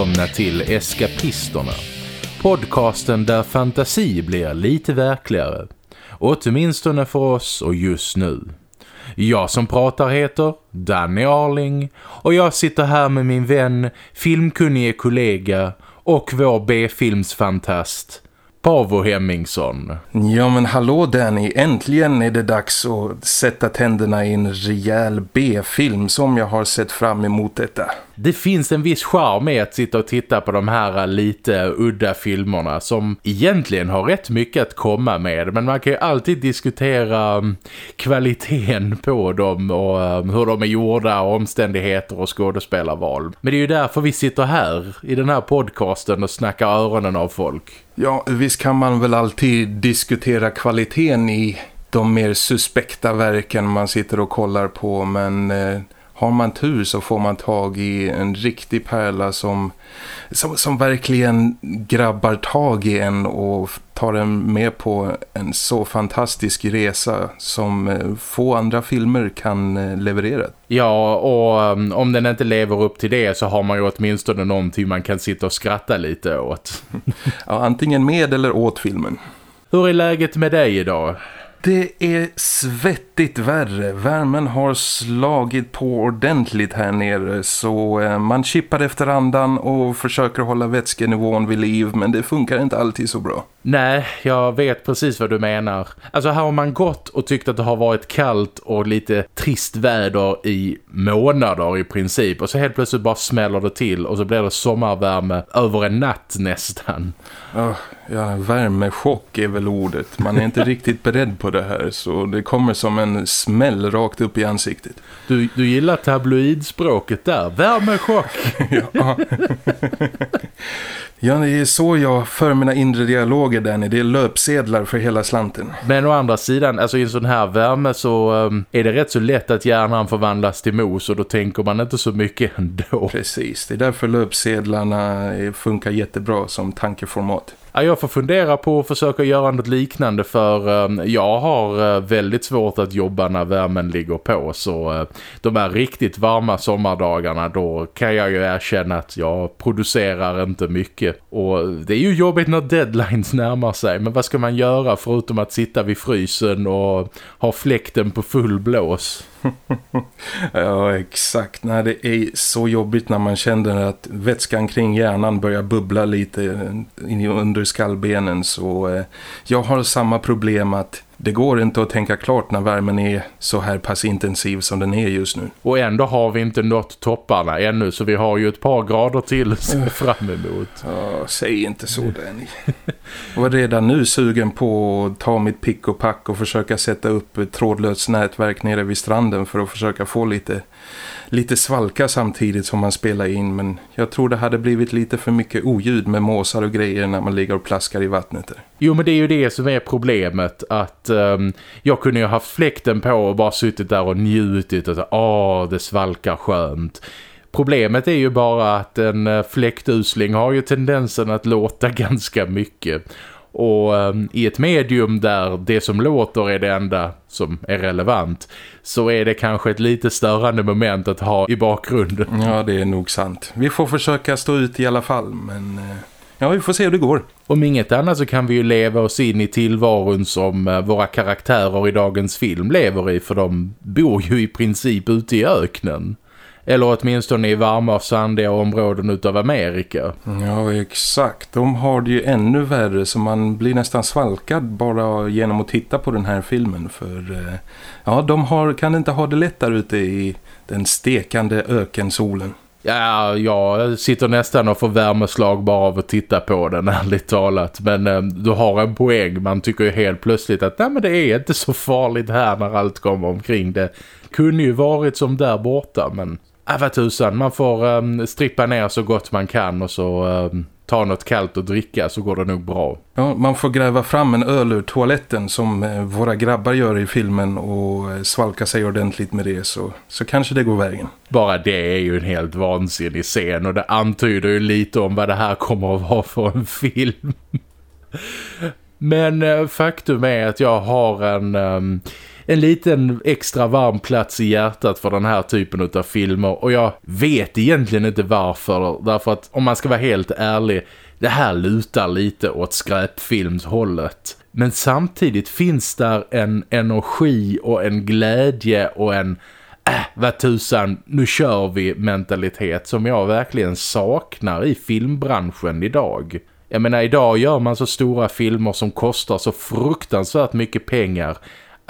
Välkomna till Eskapisterna. Podcasten där fantasi blir lite verkligare. Åtminstone för oss och just nu. Jag som pratar heter Danny Arling och jag sitter här med min vän, filmkunnige kollega och vår B-filmsfantast Pavo Hemmingsson. Ja men hallå Danny, äntligen är det dags att sätta tänderna i en rejäl B-film som jag har sett fram emot detta. Det finns en viss charm med att sitta och titta på de här äh, lite udda filmerna som egentligen har rätt mycket att komma med. Men man kan ju alltid diskutera mm, kvaliteten på dem och mm, hur de är gjorda, omständigheter och skådespelarval. Men det är ju därför vi sitter här i den här podcasten och snackar öronen av folk. Ja, visst kan man väl alltid diskutera kvaliteten i de mer suspekta verken man sitter och kollar på men... Eh, har man tur så får man tag i en riktig pärla som, som, som verkligen grabbar tag i en och tar en med på en så fantastisk resa som eh, få andra filmer kan eh, leverera. Ja, och um, om den inte lever upp till det så har man ju åtminstone någonting man kan sitta och skratta lite åt. ja, antingen med eller åt filmen. Hur är läget med dig idag? Det är svettigt värre. Värmen har slagit på ordentligt här nere så eh, man chippar efter andan och försöker hålla vätskenivån vid liv men det funkar inte alltid så bra. Nej, jag vet precis vad du menar. Alltså här har man gått och tyckt att det har varit kallt och lite trist väder i månader i princip. Och så helt plötsligt bara smäller det till och så blir det sommarvärme över en natt nästan. Oh, ja, värmechock är väl ordet. Man är inte riktigt beredd på det här så det kommer som en smäll rakt upp i ansiktet. Du, du gillar tabloidspråket där. Värmechock! ja. Ja, det är så jag för mina inre dialoger, Danny. Det är löpsedlar för hela slanten. Men å andra sidan, alltså i en sån här värme så um, är det rätt så lätt att hjärnan förvandlas till mos och då tänker man inte så mycket ändå. Precis, det är därför löpsedlarna funkar jättebra som tankeformat. Ja, jag får fundera på att försöka göra något liknande för ehm, jag har eh, väldigt svårt att jobba när värmen ligger på så eh, de här riktigt varma sommardagarna då kan jag ju erkänna att jag producerar inte mycket och det är ju jobbigt när deadlines närmar sig men vad ska man göra förutom att sitta vid frysen och ha fläkten på full blås? ja, exakt. Nej, det är så jobbigt när man känner att vätskan kring hjärnan börjar bubbla lite under skallbenen. Så eh, jag har samma problem att det går inte att tänka klart när värmen är så här pass intensiv som den är just nu. Och ändå har vi inte nått topparna ännu så vi har ju ett par grader till fram emot. Ja, säg inte så Danny. Jag var redan nu sugen på att ta mitt pick och pack och försöka sätta upp ett trådlöst nätverk nere vid stranden för att försöka få lite lite svalka samtidigt som man spelar in men jag tror det hade blivit lite för mycket oljud med måsar och grejer när man ligger och plaskar i vattnet. Där. Jo men det är ju det som är problemet att um, jag kunde ju ha haft fläkten på och bara suttit där och njutit och åh det svalkar skönt. Problemet är ju bara att en eh, fläktusling har ju tendensen att låta ganska mycket och um, i ett medium där det som låter är det enda som är relevant så är det kanske ett lite störande moment att ha i bakgrunden. Ja, det är nog sant. Vi får försöka stå ut i alla fall, men uh, ja, vi får se hur det går. Om inget annat så kan vi ju leva oss in i tillvaron som uh, våra karaktärer i dagens film lever i för de bor ju i princip ute i öknen. Eller åtminstone i varma och sandiga områden utav Amerika. Ja, exakt. De har det ju ännu värre så man blir nästan svalkad bara genom att titta på den här filmen. För eh, ja, de har, kan inte ha det lätt där ute i den stekande ökensolen. Ja, jag sitter nästan och får värmeslag bara av att titta på den, ärligt talat. Men eh, du har en poäng. Man tycker ju helt plötsligt att nej, men det är inte så farligt här när allt kommer omkring. Det kunde ju varit som där borta, men äh, vad tusan, man får um, strippa ner så gott man kan och så um, ta något kallt och dricka så går det nog bra. Ja, man får gräva fram en öl ur toaletten som eh, våra grabbar gör i filmen och eh, svalka sig ordentligt med det så, så kanske det går vägen. Bara det är ju en helt vansinnig scen och det antyder ju lite om vad det här kommer att vara för en film. Men eh, faktum är att jag har en... Um, en liten extra varm plats i hjärtat för den här typen av filmer och jag vet egentligen inte varför därför att om man ska vara helt ärlig det här lutar lite åt skräpfilmshållet. Men samtidigt finns där en energi och en glädje och en äh, vad tusan, nu kör vi mentalitet som jag verkligen saknar i filmbranschen idag. Jag menar, idag gör man så stora filmer som kostar så fruktansvärt mycket pengar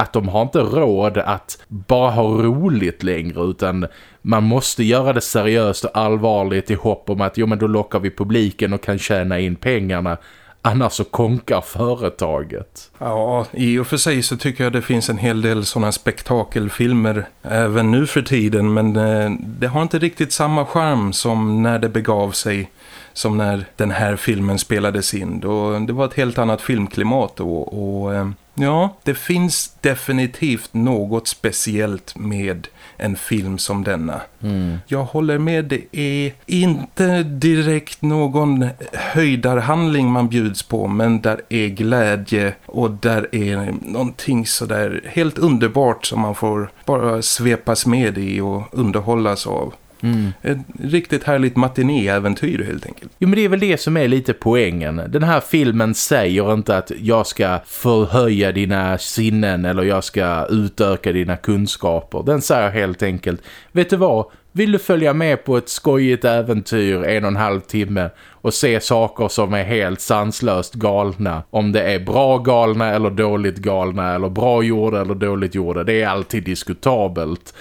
att de har inte råd att bara ha roligt längre utan man måste göra det seriöst och allvarligt i hopp om att jo men då lockar vi publiken och kan tjäna in pengarna annars så konkar företaget. Ja, i och för sig så tycker jag det finns en hel del sådana spektakelfilmer även nu för tiden men eh, det har inte riktigt samma charm som när det begav sig som när den här filmen spelades in. Då, det var ett helt annat filmklimat då och eh, ja, det finns definitivt något speciellt med en film som denna. Mm. Jag håller med, det är inte direkt någon höjdarhandling man bjuds på men där är glädje och där är någonting sådär helt underbart som man får bara svepas med i och underhållas av. Mm. Ett riktigt härligt matinéäventyr helt enkelt. Jo men det är väl det som är lite poängen. Den här filmen säger inte att jag ska förhöja dina sinnen eller jag ska utöka dina kunskaper. Den säger helt enkelt, vet du vad? Vill du följa med på ett skojigt äventyr en och en halv timme och se saker som är helt sanslöst galna? Om det är bra galna eller dåligt galna eller bra gjorda eller dåligt gjorda. Det är alltid diskutabelt.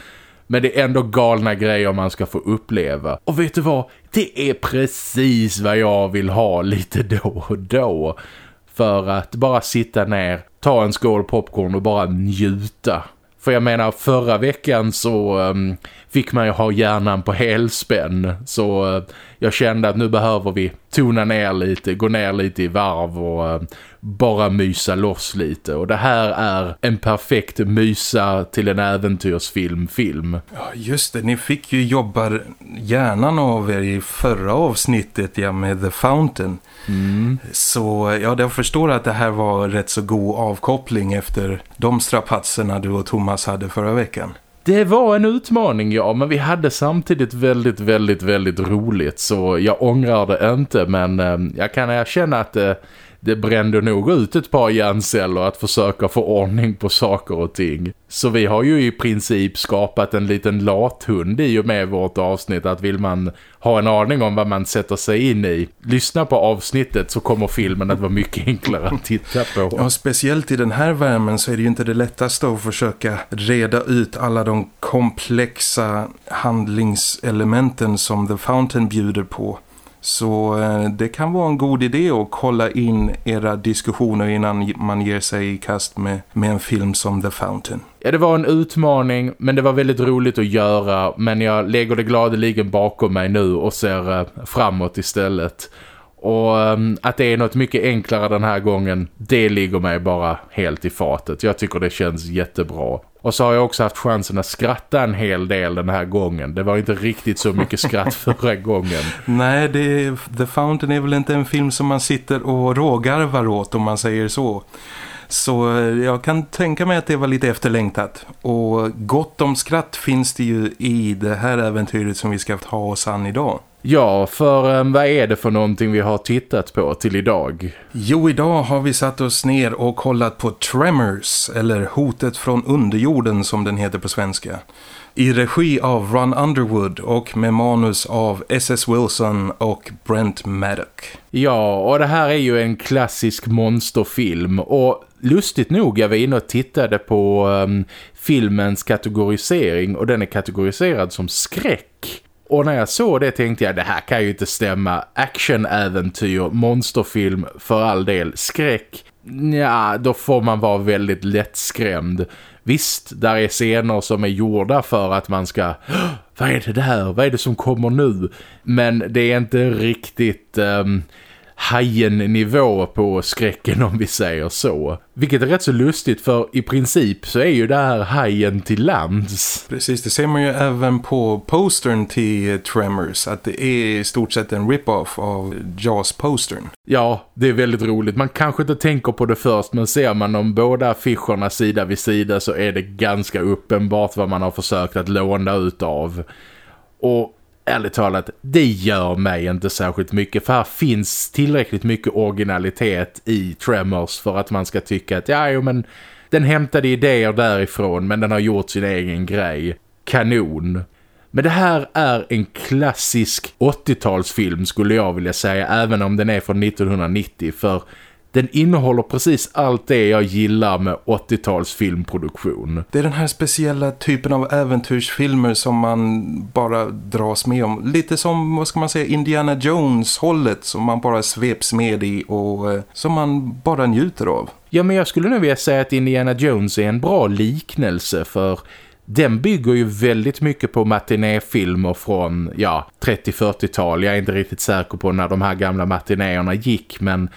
Men det är ändå galna grejer man ska få uppleva. Och vet du vad? Det är precis vad jag vill ha lite då och då. För att bara sitta ner, ta en skål popcorn och bara njuta. För jag menar, förra veckan så um, fick man ju ha hjärnan på helspänn. Så uh, jag kände att nu behöver vi tona ner lite, gå ner lite i varv och uh, bara mysa loss lite. Och det här är en perfekt mysa till en äventyrsfilm film. Ja, just det. Ni fick ju jobba hjärnan av er i förra avsnittet ja, med The Fountain. Mm. Så ja, jag förstår att det här var rätt så god avkoppling efter de strapatserna du och Thomas hade förra veckan. Det var en utmaning, ja, men vi hade samtidigt väldigt, väldigt, väldigt roligt så jag ångrar det inte, men eh, jag kan erkänna att eh, det brände nog ut ett par hjärnceller att försöka få ordning på saker och ting. Så vi har ju i princip skapat en liten lathund i och med vårt avsnitt att vill man ha en aning om vad man sätter sig in i, lyssna på avsnittet så kommer filmen att vara mycket enklare att titta på. Ja, speciellt i den här värmen så är det ju inte det lättaste att försöka reda ut alla de komplexa handlingselementen som The Fountain bjuder på. Så eh, det kan vara en god idé att kolla in era diskussioner innan man ger sig i kast med, med en film som The Fountain. Ja, det var en utmaning men det var väldigt roligt att göra. Men jag lägger det gladeligen bakom mig nu och ser eh, framåt istället. Och ehm, att det är något mycket enklare den här gången, det ligger mig bara helt i fatet. Jag tycker det känns jättebra. Och så har jag också haft chansen att skratta en hel del den här gången. Det var inte riktigt så mycket skratt förra gången. Nej, det, The Fountain är väl inte en film som man sitter och rågarvar åt om man säger så. Så eh, jag kan tänka mig att det var lite efterlängtat. Och gott om skratt finns det ju i det här äventyret som vi ska ta oss an idag. Ja, för um, vad är det för någonting vi har tittat på till idag? Jo, idag har vi satt oss ner och kollat på Tremors, eller Hotet från underjorden som den heter på svenska. I regi av Ron Underwood och med manus av S.S. Wilson och Brent Maddock. Ja, och det här är ju en klassisk monsterfilm och lustigt nog jag var inne och tittade på um, filmens kategorisering och den är kategoriserad som skräck. Och när jag såg det tänkte jag, det här kan ju inte stämma. Actionäventyr, monsterfilm, för all del, skräck. Ja, då får man vara väldigt lättskrämd. Visst, där är scener som är gjorda för att man ska... Vad är det där? Vad är det som kommer nu? Men det är inte riktigt... Um, hajen-nivå på skräcken om vi säger så. Vilket är rätt så lustigt för i princip så är ju det här hajen till lands. Precis, det ser man ju även på postern till Tremors att det är i stort sett en rip-off av Jaws-postern. Ja, det är väldigt roligt. Man kanske inte tänker på det först men ser man de båda affischerna sida vid sida så är det ganska uppenbart vad man har försökt att låna ut av. Och ärligt talat, det gör mig inte särskilt mycket för här finns tillräckligt mycket originalitet i Tremors för att man ska tycka att ja, jo, men den hämtade idéer därifrån men den har gjort sin egen grej. Kanon. Men det här är en klassisk 80-talsfilm skulle jag vilja säga även om den är från 1990 för den innehåller precis allt det jag gillar med 80-tals filmproduktion. Det är den här speciella typen av äventyrsfilmer som man bara dras med om. Lite som, vad ska man säga, Indiana Jones-hållet som man bara sveps med i och eh, som man bara njuter av. Ja, men jag skulle nog vilja säga att Indiana Jones är en bra liknelse för den bygger ju väldigt mycket på matinéfilmer från ja, 30-40-tal. Jag är inte riktigt säker på när de här gamla matinéerna gick men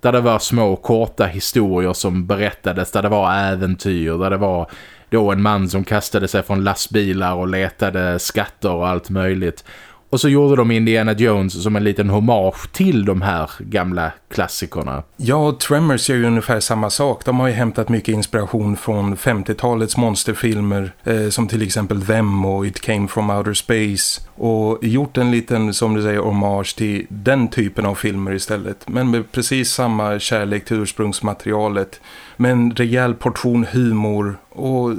där det var små korta historier som berättades, där det var äventyr, där det var då en man som kastade sig från lastbilar och letade skatter och allt möjligt. Och så gjorde de Indiana Jones som en liten hommage till de här gamla klassikerna. Ja, Tremors gör ju ungefär samma sak. De har ju hämtat mycket inspiration från 50-talets monsterfilmer eh, som till exempel Them och It Came From Outer Space och gjort en liten, som du säger, hommage till den typen av filmer istället. Men med precis samma kärlek till ursprungsmaterialet med en rejäl portion humor och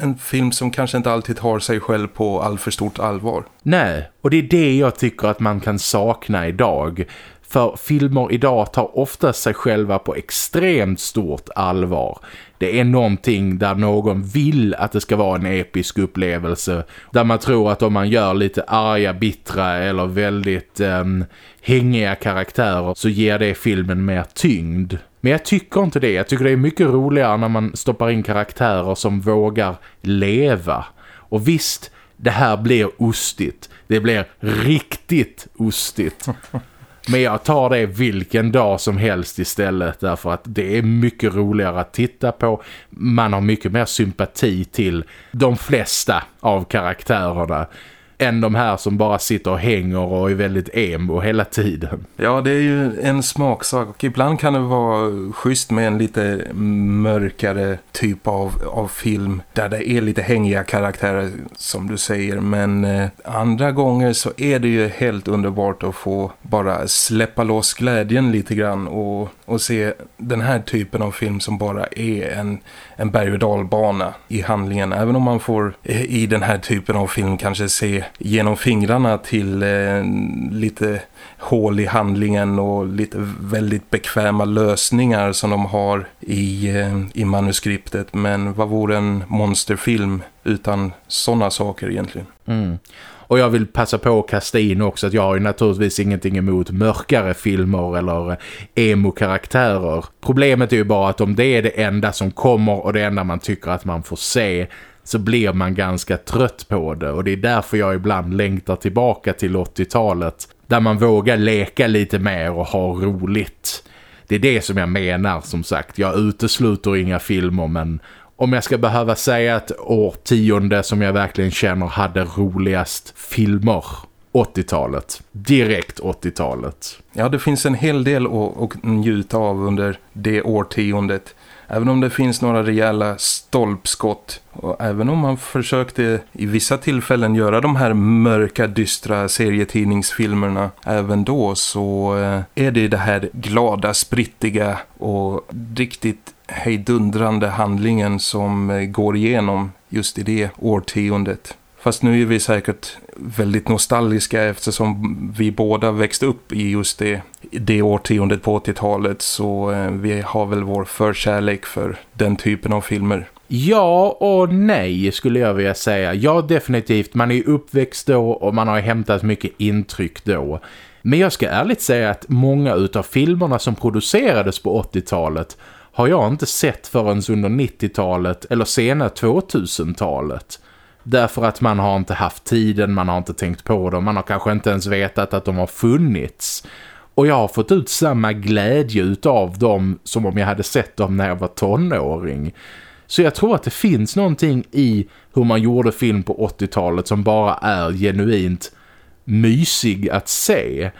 en film som kanske inte alltid tar sig själv på all för stort allvar. Nej, och det är det jag tycker att man kan sakna idag. För filmer idag tar ofta sig själva på extremt stort allvar. Det är någonting där någon vill att det ska vara en episk upplevelse. Där man tror att om man gör lite arga, bittra eller väldigt eh, hängiga karaktärer så ger det filmen mer tyngd. Men jag tycker inte det. Jag tycker det är mycket roligare när man stoppar in karaktärer som vågar leva. Och visst, det här blir ostigt. Det blir riktigt ostigt. Men jag tar det vilken dag som helst istället därför att det är mycket roligare att titta på. Man har mycket mer sympati till de flesta av karaktärerna än de här som bara sitter och hänger och är väldigt emo hela tiden. Ja, det är ju en smaksak. Ibland kan det vara schysst med en lite mörkare typ av, av film där det är lite hängiga karaktärer som du säger. Men eh, andra gånger så är det ju helt underbart att få bara släppa loss glädjen lite grann och, och se den här typen av film som bara är en, en berg- och dalbana i handlingen. Även om man får eh, i den här typen av film kanske se genom fingrarna till eh, lite hål i handlingen och lite väldigt bekväma lösningar som de har i, eh, i manuskriptet. Men vad vore en monsterfilm utan sådana saker egentligen? Mm. Och jag vill passa på att kasta in också att jag har ju naturligtvis ingenting emot mörkare filmer eller eh, emo-karaktärer. Problemet är ju bara att om det är det enda som kommer och det enda man tycker att man får se så blir man ganska trött på det och det är därför jag ibland längtar tillbaka till 80-talet där man vågar leka lite mer och ha roligt. Det är det som jag menar som sagt. Jag utesluter inga filmer men om jag ska behöva säga ett årtionde som jag verkligen känner hade roligast filmer 80-talet. Direkt 80-talet. Ja, det finns en hel del att, njuta av under det årtiondet. Även om det finns några rejäla stolpskott och även om man försökte i vissa tillfällen göra de här mörka, dystra serietidningsfilmerna även då så eh, är det det här glada, sprittiga och riktigt hejdundrande handlingen som eh, går igenom just i det årtiondet. Fast nu är vi säkert väldigt nostalgiska eftersom vi båda växte upp i just det, det årtiondet på 80-talet så eh, vi har väl vår förkärlek för den typen av filmer. Ja och nej skulle jag vilja säga. Ja definitivt, man är uppväxt då och man har hämtat mycket intryck då. Men jag ska ärligt säga att många utav filmerna som producerades på 80-talet har jag inte sett förrän under 90-talet eller sena 2000-talet. Därför att man har inte haft tiden, man har inte tänkt på dem, man har kanske inte ens vetat att de har funnits. Och jag har fått ut samma glädje av dem som om jag hade sett dem när jag var tonåring. Så jag tror att det finns någonting i hur man gjorde film på 80-talet som bara är genuint mysig att se.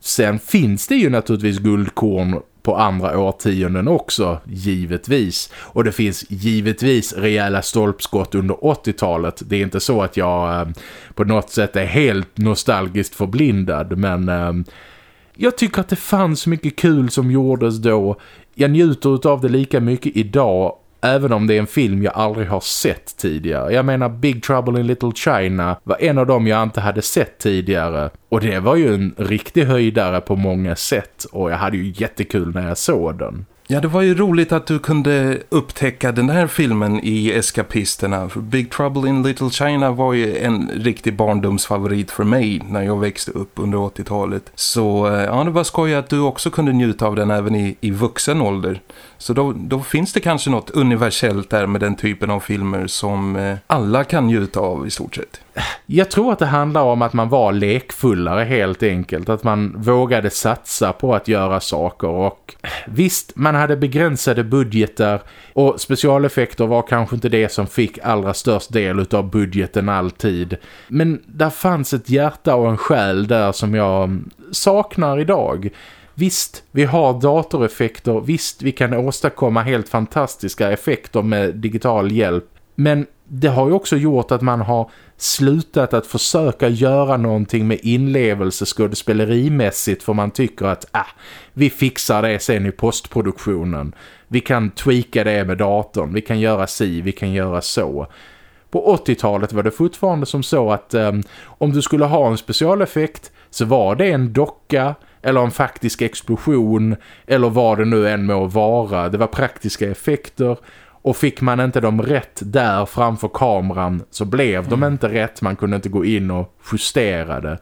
Sen finns det ju naturligtvis guldkorn på andra årtionden också, givetvis. Och det finns givetvis rejäla stolpskott under 80-talet. Det är inte så att jag eh, på något sätt är helt nostalgiskt förblindad, men eh, jag tycker att det fanns mycket kul som gjordes då. Jag njuter av det lika mycket idag Även om det är en film jag aldrig har sett tidigare. Jag menar Big Trouble in Little China var en av dem jag inte hade sett tidigare. Och det var ju en riktig höjdare på många sätt. Och jag hade ju jättekul när jag såg den. Ja, det var ju roligt att du kunde upptäcka den här filmen i Eskapisterna. För Big Trouble in Little China var ju en riktig barndomsfavorit för mig när jag växte upp under 80-talet. Så eh, ja, det var skoj att du också kunde njuta av den även i, i vuxen ålder. Så då, då, finns det kanske något universellt där med den typen av filmer som eh, alla kan njuta av i stort sett. Jag tror att det handlar om att man var lekfullare helt enkelt. Att man vågade satsa på att göra saker och visst, man hade begränsade budgetar och specialeffekter var kanske inte det som fick allra störst del av budgeten alltid. Men där fanns ett hjärta och en själ där som jag saknar idag. Visst, vi har datoreffekter. Visst, vi kan åstadkomma helt fantastiska effekter med digital hjälp. Men det har ju också gjort att man har slutat att försöka göra någonting med inlevelse skådespelerimässigt för man tycker att ah, vi fixar det sen i postproduktionen. Vi kan tweaka det med datorn, vi kan göra si, vi kan göra så. På 80-talet var det fortfarande som så att um, om du skulle ha en specialeffekt så var det en docka eller en faktisk explosion eller vad det nu än må vara. Det var praktiska effekter och fick man inte dem rätt där framför kameran så blev mm. de inte rätt. Man kunde inte gå in och justera det.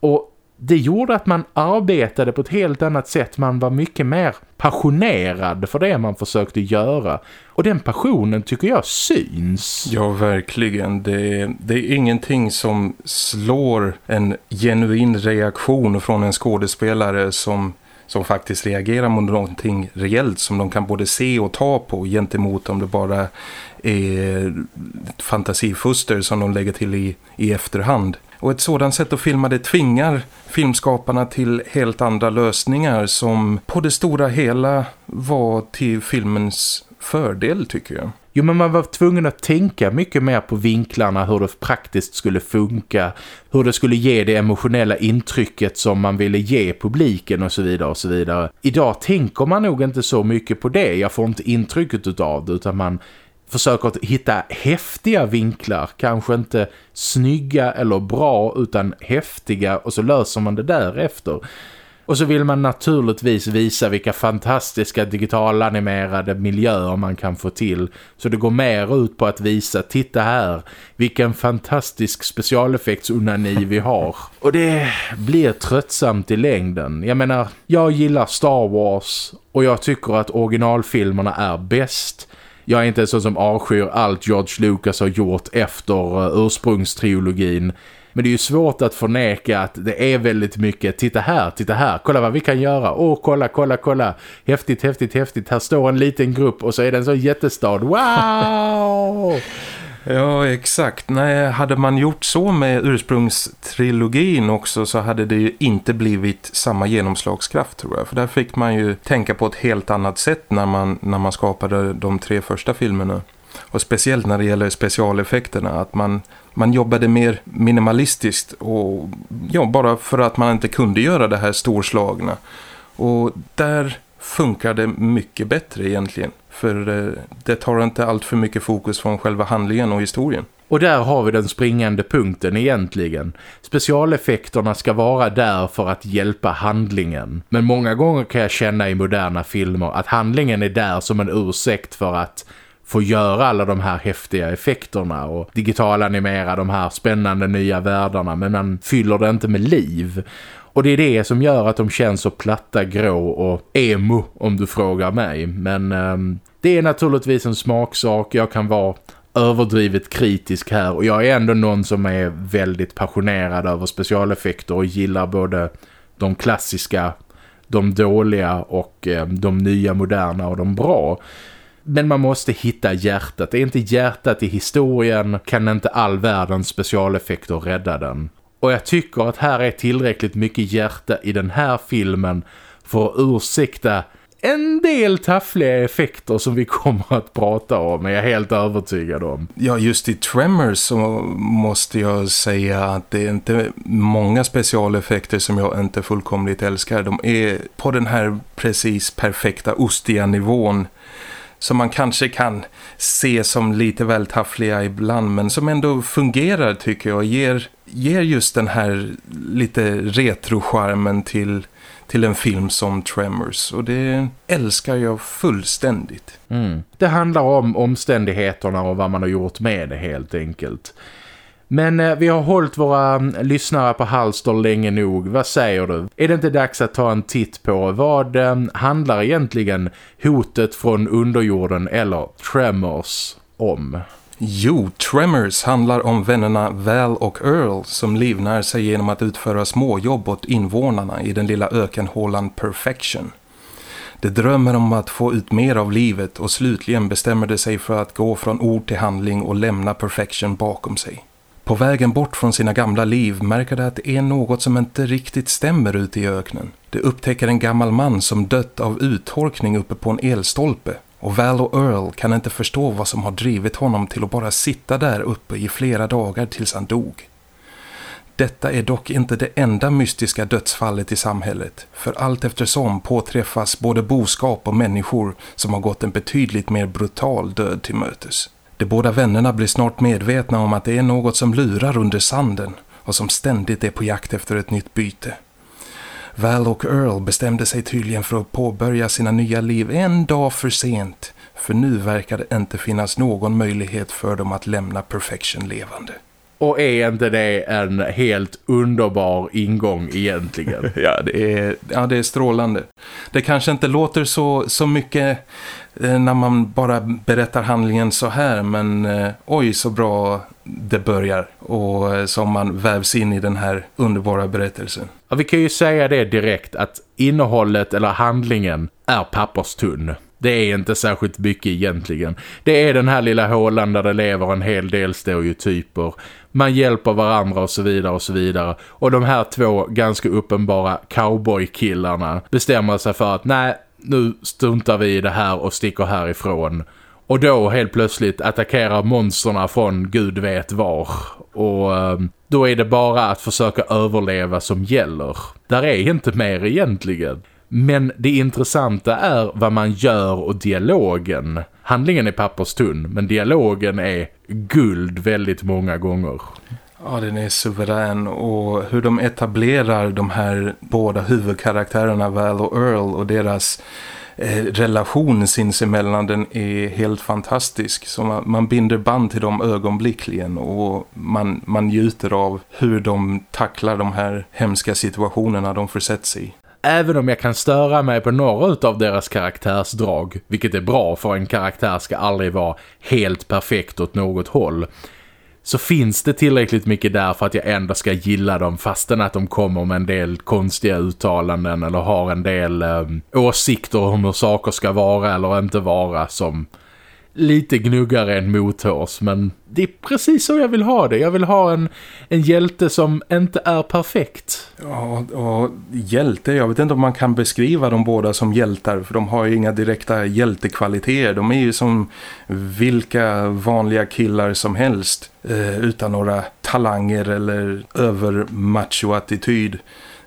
Och det gjorde att man arbetade på ett helt annat sätt. Man var mycket mer passionerad för det man försökte göra. Och den passionen tycker jag syns. Ja, verkligen. Det, det är ingenting som slår en genuin reaktion från en skådespelare som som faktiskt reagerar mot någonting reellt som de kan både se och ta på gentemot om det bara är fantasifuster som de lägger till i, i efterhand. Och ett sådant sätt att filma det tvingar filmskaparna till helt andra lösningar som på det stora hela var till filmens fördel tycker jag. Jo men man var tvungen att tänka mycket mer på vinklarna, hur det praktiskt skulle funka, hur det skulle ge det emotionella intrycket som man ville ge publiken och så vidare och så vidare. Idag tänker man nog inte så mycket på det, jag får inte intrycket av det utan man försöker att hitta häftiga vinklar, kanske inte snygga eller bra utan häftiga och så löser man det därefter. Och så vill man naturligtvis visa vilka fantastiska digitalanimerade miljöer man kan få till. Så det går mer ut på att visa, titta här, vilken fantastisk specialeffektsunani vi har. Och det blir tröttsamt i längden. Jag menar, jag gillar Star Wars och jag tycker att originalfilmerna är bäst. Jag är inte en sån som avskyr allt George Lucas har gjort efter ursprungstriologin. ursprungstrilogin. Men det är ju svårt att förneka att det är väldigt mycket. Titta här, titta här. Kolla vad vi kan göra. Åh, kolla, kolla, kolla. Häftigt, häftigt, häftigt. Här står en liten grupp och så är det en sån jättestad. Wow! Ja, exakt. Nej, hade man gjort så med ursprungstrilogin också så hade det ju inte blivit samma genomslagskraft tror jag. För där fick man ju tänka på ett helt annat sätt när man, när man skapade de tre första filmerna. Och speciellt när det gäller specialeffekterna. Att man, man jobbade mer minimalistiskt. Och ja, bara för att man inte kunde göra det här storslagna. Och där funkar det mycket bättre egentligen. För eh, det tar inte allt för mycket fokus från själva handlingen och historien. Och där har vi den springande punkten egentligen. Specialeffekterna ska vara där för att hjälpa handlingen. Men många gånger kan jag känna i moderna filmer att handlingen är där som en ursäkt för att få göra alla de här häftiga effekterna och digitalanimera de här spännande nya världarna men man fyller det inte med liv. Och det är det som gör att de känns så platta, grå och emo om du frågar mig. Men um, det är naturligtvis en smaksak. Jag kan vara överdrivet kritisk här och jag är ändå någon som är väldigt passionerad över specialeffekter och gillar både de klassiska, de dåliga och eh, de nya moderna och de bra. Men man måste hitta hjärtat. Det är inte hjärtat i historien kan inte all världens specialeffekter rädda den. Och jag tycker att här är tillräckligt mycket hjärta i den här filmen för att ursäkta en del taffliga effekter som vi kommer att prata om är jag helt övertygad om. Ja, just i Tremors så måste jag säga att det är inte många specialeffekter som jag inte fullkomligt älskar. De är på den här precis perfekta ostiga nivån som man kanske kan se som lite väl taffliga ibland men som ändå fungerar tycker jag och ger, ger just den här lite retro till till en film som Tremors och det älskar jag fullständigt. Mm. Det handlar om omständigheterna och vad man har gjort med det helt enkelt. Men eh, vi har hållit våra mm, lyssnare på halster länge nog. Vad säger du? Är det inte dags att ta en titt på vad eh, handlar egentligen hotet från underjorden eller Tremors om? Jo, Tremors handlar om vännerna Val och Earl som livnär sig genom att utföra småjobb åt invånarna i den lilla ökenhålan Perfection. De drömmer om att få ut mer av livet och slutligen bestämmer de sig för att gå från ord till handling och lämna Perfection bakom sig. På vägen bort från sina gamla liv märker de att det är något som inte riktigt stämmer ute i öknen. De upptäcker en gammal man som dött av uttorkning uppe på en elstolpe och Val och Earl kan inte förstå vad som har drivit honom till att bara sitta där uppe i flera dagar tills han dog. Detta är dock inte det enda mystiska dödsfallet i samhället, för allt eftersom påträffas både boskap och människor som har gått en betydligt mer brutal död till mötes. De båda vännerna blir snart medvetna om att det är något som lurar under sanden och som ständigt är på jakt efter ett nytt byte. Val och Earl bestämde sig tydligen för att påbörja sina nya liv en dag för sent. För nu verkar det inte finnas någon möjlighet för dem att lämna Perfection levande. Och är inte det en helt underbar ingång egentligen? ja, det är, ja, det är strålande. Det kanske inte låter så, så mycket Eh, när man bara berättar handlingen så här. Men eh, oj så bra det börjar och eh, som man vävs in i den här underbara berättelsen. Ja, vi kan ju säga det direkt att innehållet eller handlingen är papperstunn. Det är inte särskilt mycket egentligen. Det är den här lilla hålan där det lever en hel del stereotyper. Man hjälper varandra och så vidare och så vidare. Och de här två ganska uppenbara cowboykillarna bestämmer sig för att nej, nu stuntar vi i det här och sticker härifrån. Och då helt plötsligt attackerar monsterna från gud vet var. Och ehm, då är det bara att försöka överleva som gäller. Där är inte mer egentligen. Men det intressanta är vad man gör och dialogen. Handlingen är papperstunn men dialogen är guld väldigt många gånger. Ja, den är suverän och hur de etablerar de här båda huvudkaraktärerna Val och Earl och deras eh, relation sinsemellan den är helt fantastisk. Så man, man, binder band till dem ögonblickligen och man, man njuter av hur de tacklar de här hemska situationerna de försätts i. Även om jag kan störa mig på några av deras karaktärsdrag, vilket är bra för en karaktär ska aldrig vara helt perfekt åt något håll, så finns det tillräckligt mycket där för att jag ändå ska gilla dem fastän att de kommer med en del konstiga uttalanden eller har en del eh, åsikter om hur saker ska vara eller inte vara som lite gnuggare än mothårs men det är precis så jag vill ha det. Jag vill ha en, en hjälte som inte är perfekt. Ja, och hjälte, jag vet inte om man kan beskriva de båda som hjältar för de har ju inga direkta hjältekvaliteter. De är ju som vilka vanliga killar som helst eh, utan några talanger eller övermacho-attityd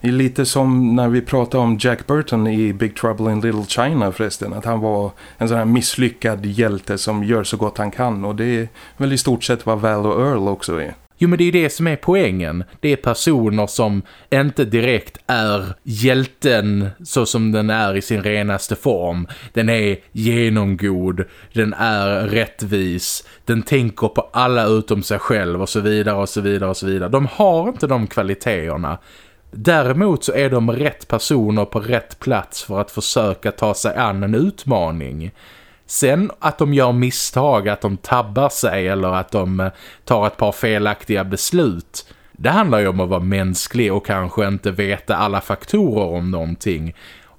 lite som när vi pratade om Jack Burton i Big Trouble in Little China förresten. Att han var en sån här misslyckad hjälte som gör så gott han kan. Och det är väl i stort sett vad Val och Earl också är. Jo men det är det som är poängen. Det är personer som inte direkt är hjälten så som den är i sin renaste form. Den är genomgod, den är rättvis, den tänker på alla utom sig själv och så vidare och så vidare och så vidare. De har inte de kvaliteterna. Däremot så är de rätt personer på rätt plats för att försöka ta sig an en utmaning. Sen att de gör misstag, att de tabbar sig eller att de eh, tar ett par felaktiga beslut. Det handlar ju om att vara mänsklig och kanske inte veta alla faktorer om någonting.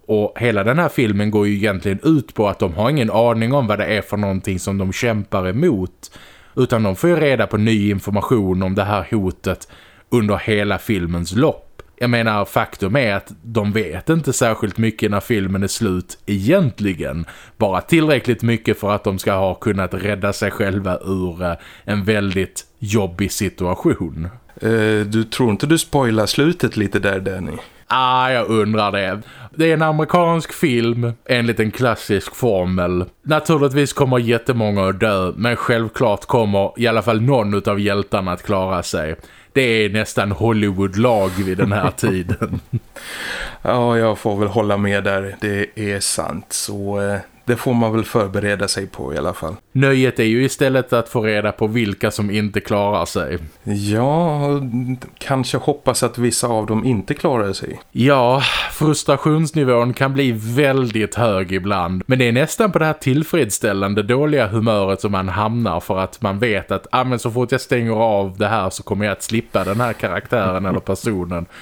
Och hela den här filmen går ju egentligen ut på att de har ingen aning om vad det är för någonting som de kämpar emot. Utan de får ju reda på ny information om det här hotet under hela filmens lopp. Jag menar, faktum är att de vet inte särskilt mycket när filmen är slut egentligen. Bara tillräckligt mycket för att de ska ha kunnat rädda sig själva ur eh, en väldigt jobbig situation. Uh, du tror inte du spoilar slutet lite där, Danny? Ah, jag undrar det. Det är en amerikansk film enligt en klassisk formel. Naturligtvis kommer jättemånga att dö, men självklart kommer i alla fall någon av hjältarna att klara sig det är nästan Hollywood-lag vid den här tiden. ja, jag får väl hålla med där. Det är sant. Så eh, det får man väl förbereda sig på i alla fall. Nöjet är ju istället att få reda på vilka som inte klarar sig. Ja, kanske hoppas att vissa av dem inte klarar sig. Ja, frustrationsnivån kan bli väldigt hög ibland. Men det är nästan på det här tillfredsställande dåliga humöret som man hamnar för att man vet att ah, men så fort jag stänger av det här så kommer jag att slippa den här karaktären eller personen.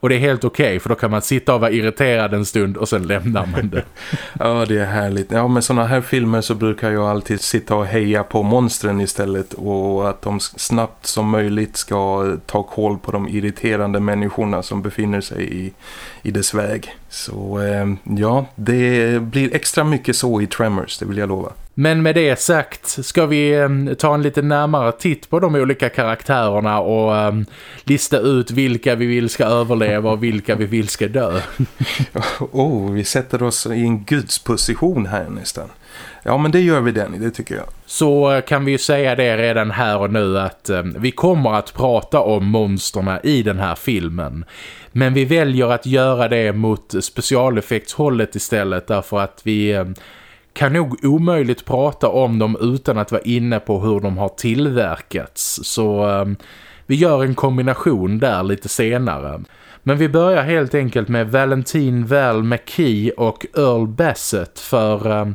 Och det är helt okej okay, för då kan man sitta och vara irriterad en stund och sen lämnar man det. ja, det är härligt. Ja, med sådana här filmer så brukar jag alltid sitta och heja på monstren istället och att de snabbt som möjligt ska ta koll på de irriterande människorna som befinner sig i, i dess väg. Så eh, ja, det blir extra mycket så i Tremors, det vill jag lova. Men med det sagt ska vi um, ta en lite närmare titt på de olika karaktärerna och um, lista ut vilka vi vill ska överleva och vilka vi vill ska dö. oh, vi sätter oss i en gudsposition här nästan. Ja, men det gör vi den, det tycker jag. Så eh, kan vi ju säga det redan här och nu att eh, vi kommer att prata om monsterna i den här filmen. Men vi väljer att göra det mot specialeffektshållet istället därför att vi eh, kan nog omöjligt prata om dem utan att vara inne på hur de har tillverkats. Så eh, vi gör en kombination där lite senare. Men vi börjar helt enkelt med Valentin Val McKee och Earl Bassett för eh,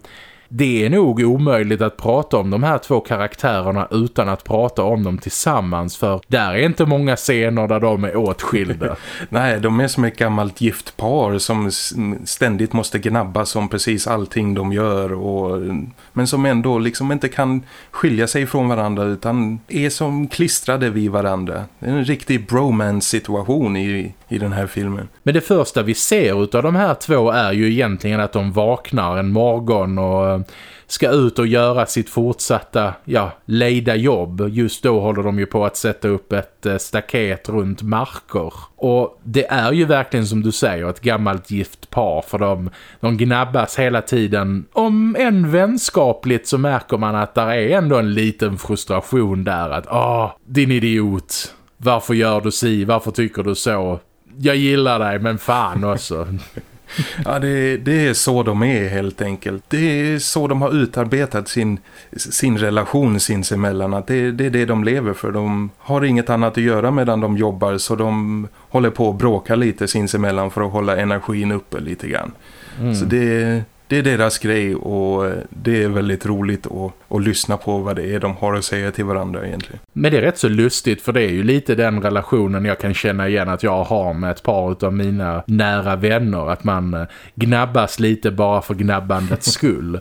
det är nog omöjligt att prata om de här två karaktärerna utan att prata om dem tillsammans för där är inte många scener där de är åtskilda. Nej, de är som ett gammalt gift par som ständigt måste gnabbas om precis allting de gör och, men som ändå liksom inte kan skilja sig från varandra utan är som klistrade vid varandra. Det är en riktig bromance-situation i, i den här filmen. Men det första vi ser av de här två är ju egentligen att de vaknar en morgon och ska ut och göra sitt fortsatta, ja, lejda jobb. Just då håller de ju på att sätta upp ett eh, staket runt marker. Och det är ju verkligen som du säger ett gammalt gift par för de, de gnabbas hela tiden. Om en vänskapligt så märker man att där är ändå en liten frustration där att, ah, din idiot. Varför gör du si? Varför tycker du så? Jag gillar dig, men fan också. ja, det, det, är så de är helt enkelt. Det är så de har utarbetat sin, sin relation sinsemellan. Att det, det är det de lever för. De har inget annat att göra medan de jobbar så de håller på att bråka lite sinsemellan för att hålla energin uppe lite grann. Mm. Så det, det är deras grej och det är väldigt roligt att, att lyssna på vad det är de har att säga till varandra egentligen. Men det är rätt så lustigt för det är ju lite den relationen jag kan känna igen att jag har med ett par av mina nära vänner. Att man eh, gnabbas lite bara för gnabbandets skull.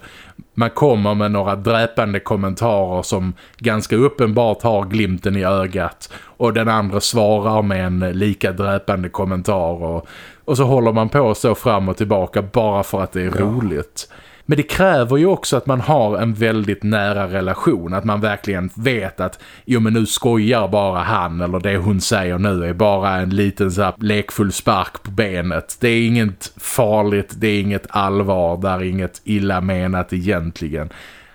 Man kommer med några dräpande kommentarer som ganska uppenbart har glimten i ögat och den andra svarar med en lika dräpande kommentar och och så håller man på så fram och tillbaka bara för att det är ja. roligt. Men det kräver ju också att man har en väldigt nära relation. Att man verkligen vet att jo men nu skojar bara han eller det hon säger nu är bara en liten så här lekfull spark på benet. Det är inget farligt, det är inget allvar, det är inget illa menat egentligen.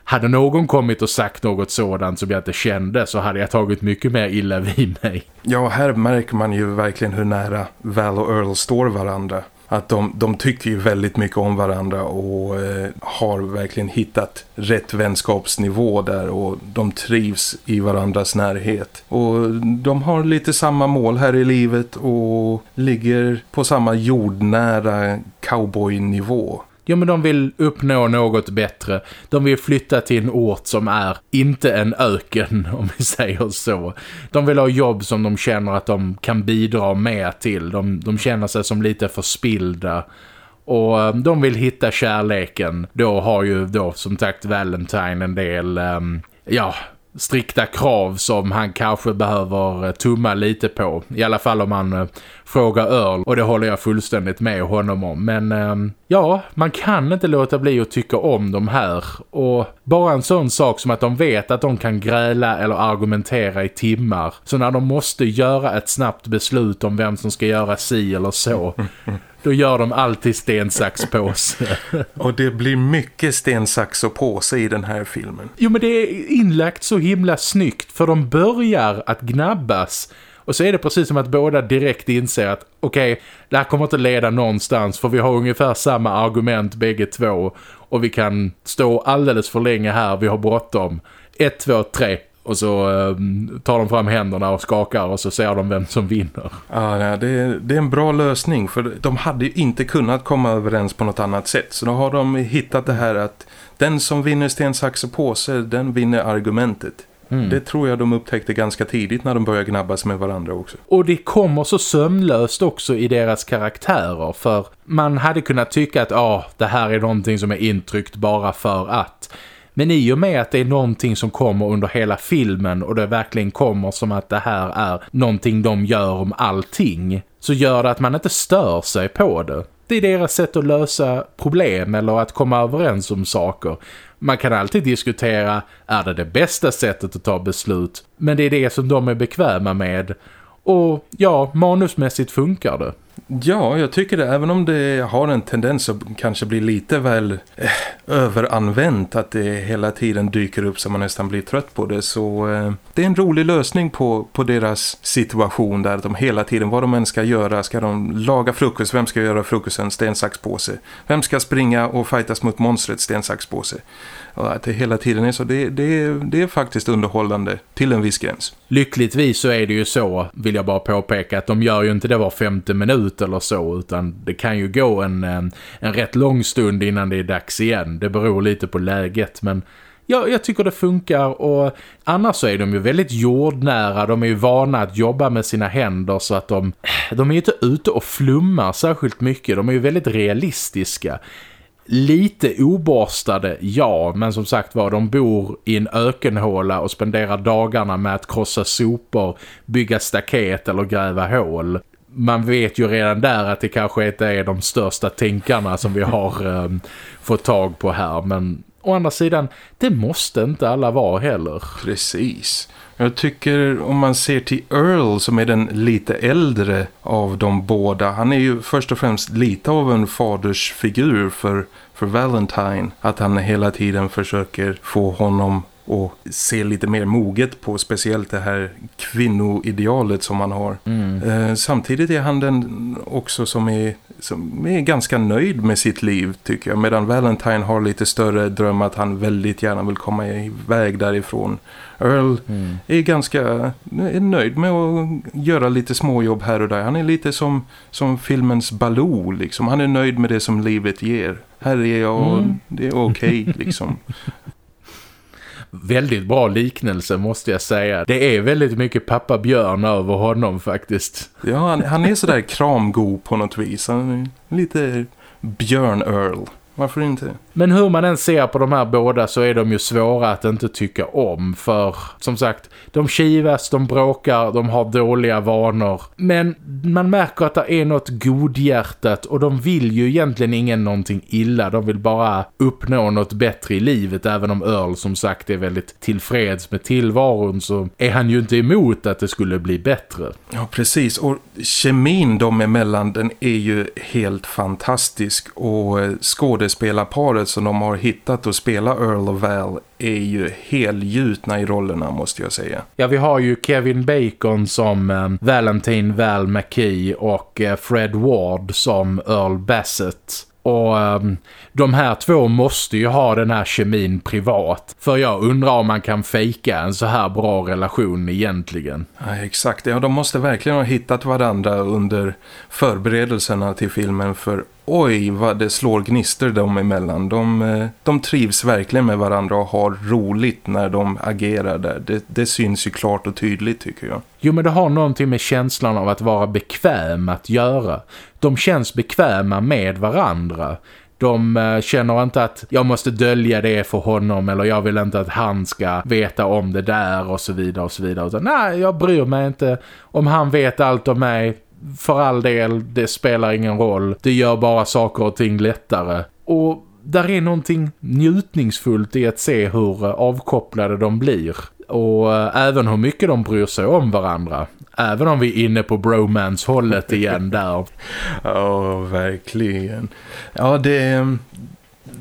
Hade någon kommit och sagt något sådant som jag inte kände så hade jag tagit mycket mer illa vid mig. Ja, här märker man ju verkligen hur nära Val och Earl står varandra. Att de, de tycker ju väldigt mycket om varandra och eh, har verkligen hittat rätt vänskapsnivå där och de trivs i varandras närhet. Och de har lite samma mål här i livet och ligger på samma jordnära cowboynivå. Jo men de vill uppnå något bättre. De vill flytta till en ort som är inte en öken om vi säger så. De vill ha jobb som de känner att de kan bidra med till. De, de känner sig som lite förspilda. Och eh, de vill hitta kärleken. Då har ju då som sagt Valentine en del, um, ja strikta krav som han kanske behöver eh, tumma lite på. I alla fall om man eh, frågar Earl och det håller jag fullständigt med honom om. Men ehm, ja, man kan inte låta bli att tycka om de här. Och bara en sån sak som att de vet att de kan gräla eller argumentera i timmar. Så när de måste göra ett snabbt beslut om vem som ska göra si eller så då gör de alltid sten, sax, påse. och det blir mycket sten, sax och påse i den här filmen. Jo men det är inlagt så himla snyggt för de börjar att gnabbas och så är det precis som att båda direkt inser att okej, okay, det här kommer inte leda någonstans för vi har ungefär samma argument bägge två och vi kan stå alldeles för länge här, vi har bråttom. Ett, två, tre, och så eh, tar de fram händerna och skakar och så ser de vem som vinner. Ja, det är, det är en bra lösning för de hade ju inte kunnat komma överens på något annat sätt. Så då har de hittat det här att den som vinner sten, sax och påse, den vinner argumentet. Mm. Det tror jag de upptäckte ganska tidigt när de började gnabbas med varandra också. Och det kommer så sömlöst också i deras karaktärer för man hade kunnat tycka att ah, det här är någonting som är intryckt bara för att. Men i och med att det är någonting som kommer under hela filmen och det verkligen kommer som att det här är någonting de gör om allting så gör det att man inte stör sig på det. Det är deras sätt att lösa problem eller att komma överens om saker. Man kan alltid diskutera, är det det bästa sättet att ta beslut? Men det är det som de är bekväma med. Och ja, manusmässigt funkar det. Ja, jag tycker det. Även om det har en tendens att kanske bli lite väl eh, överanvänt. Att det hela tiden dyker upp så man nästan blir trött på det. Så eh, det är en rolig lösning på, på deras situation. Där de hela tiden, vad de än ska göra. Ska de laga frukost? Vem ska göra frukosten? Sten, sax, påse. Vem ska springa och fightas mot monstret? Sten, sax, påse. Och att det hela tiden är så. Det, det, det är faktiskt underhållande till en viss gräns. Lyckligtvis så är det ju så, vill jag bara påpeka, att de gör ju inte det var femte minut eller så, utan det kan ju gå en, en, en rätt lång stund innan det är dags igen. Det beror lite på läget, men ja, jag tycker det funkar och annars så är de ju väldigt jordnära. De är ju vana att jobba med sina händer så att de, de är ju inte ute och flummar särskilt mycket. De är ju väldigt realistiska. Lite oborstade, ja, men som sagt var, de bor i en ökenhåla och spenderar dagarna med att krossa sopor, bygga staket eller gräva hål. Man vet ju redan där att det kanske inte är de största tänkarna som vi har eh, fått tag på här, men å andra sidan, det måste inte alla vara heller. Precis. Jag tycker om man ser till Earl som är den lite äldre av de båda. Han är ju först och främst lite av en fadersfigur för, för Valentine. Att han hela tiden försöker få honom och se lite mer moget på speciellt det här kvinnoidealet som han har. Mm. Eh, samtidigt är han den också som är, som är ganska nöjd med sitt liv tycker jag. Medan Valentine har lite större dröm att han väldigt gärna vill komma iväg därifrån. Earl mm. är ganska är nöjd med att göra lite småjobb här och där. Han är lite som, som filmens Baloo liksom. Han är nöjd med det som livet ger. Här är jag och mm. det är okej okay, liksom. väldigt bra liknelse måste jag säga. Det är väldigt mycket pappa Björn över honom faktiskt. Ja, han, han är sådär kramgo på något vis. Han är lite Björn Earl. Varför inte? Men hur man än ser på de här båda så är de ju svåra att inte tycka om. För som sagt, de kivas, de bråkar, de har dåliga vanor. Men man märker att det är något godhjärtat och de vill ju egentligen ingen någonting illa. De vill bara uppnå något bättre i livet. Även om Earl som sagt är väldigt tillfreds med tillvaron så är han ju inte emot att det skulle bli bättre. Ja, precis. Och kemin de emellan den är ju helt fantastisk. Och eh, skådespelarparet skådespelarparet som de har hittat att spela Earl och Val är ju helgjutna i rollerna måste jag säga. Ja, vi har ju Kevin Bacon som eh, Valentine Val McKee och eh, Fred Ward som Earl Bassett. Och um, de här två måste ju ha den här kemin privat. För jag undrar om man kan fejka en så här bra relation egentligen. Ja, exakt. Ja, de måste verkligen ha hittat varandra under förberedelserna till filmen. För oj vad det slår gnister dem emellan. De, eh, de trivs verkligen med varandra och har roligt när de agerar där. Det, det syns ju klart och tydligt tycker jag. Jo men det har någonting med känslan av att vara bekväm att göra. De känns bekväma med varandra. De eh, känner inte att jag måste dölja det för honom eller jag vill inte att han ska veta om det där och så vidare och så vidare. Utan, nej, jag bryr mig inte om han vet allt om mig. För all del, det spelar ingen roll. Det gör bara saker och ting lättare. Och där är någonting njutningsfullt i att se hur eh, avkopplade de blir. Och äh, även hur mycket de bryr sig om varandra. Även om vi är inne på bromance-hållet igen där. Ja, verkligen. Ja, det,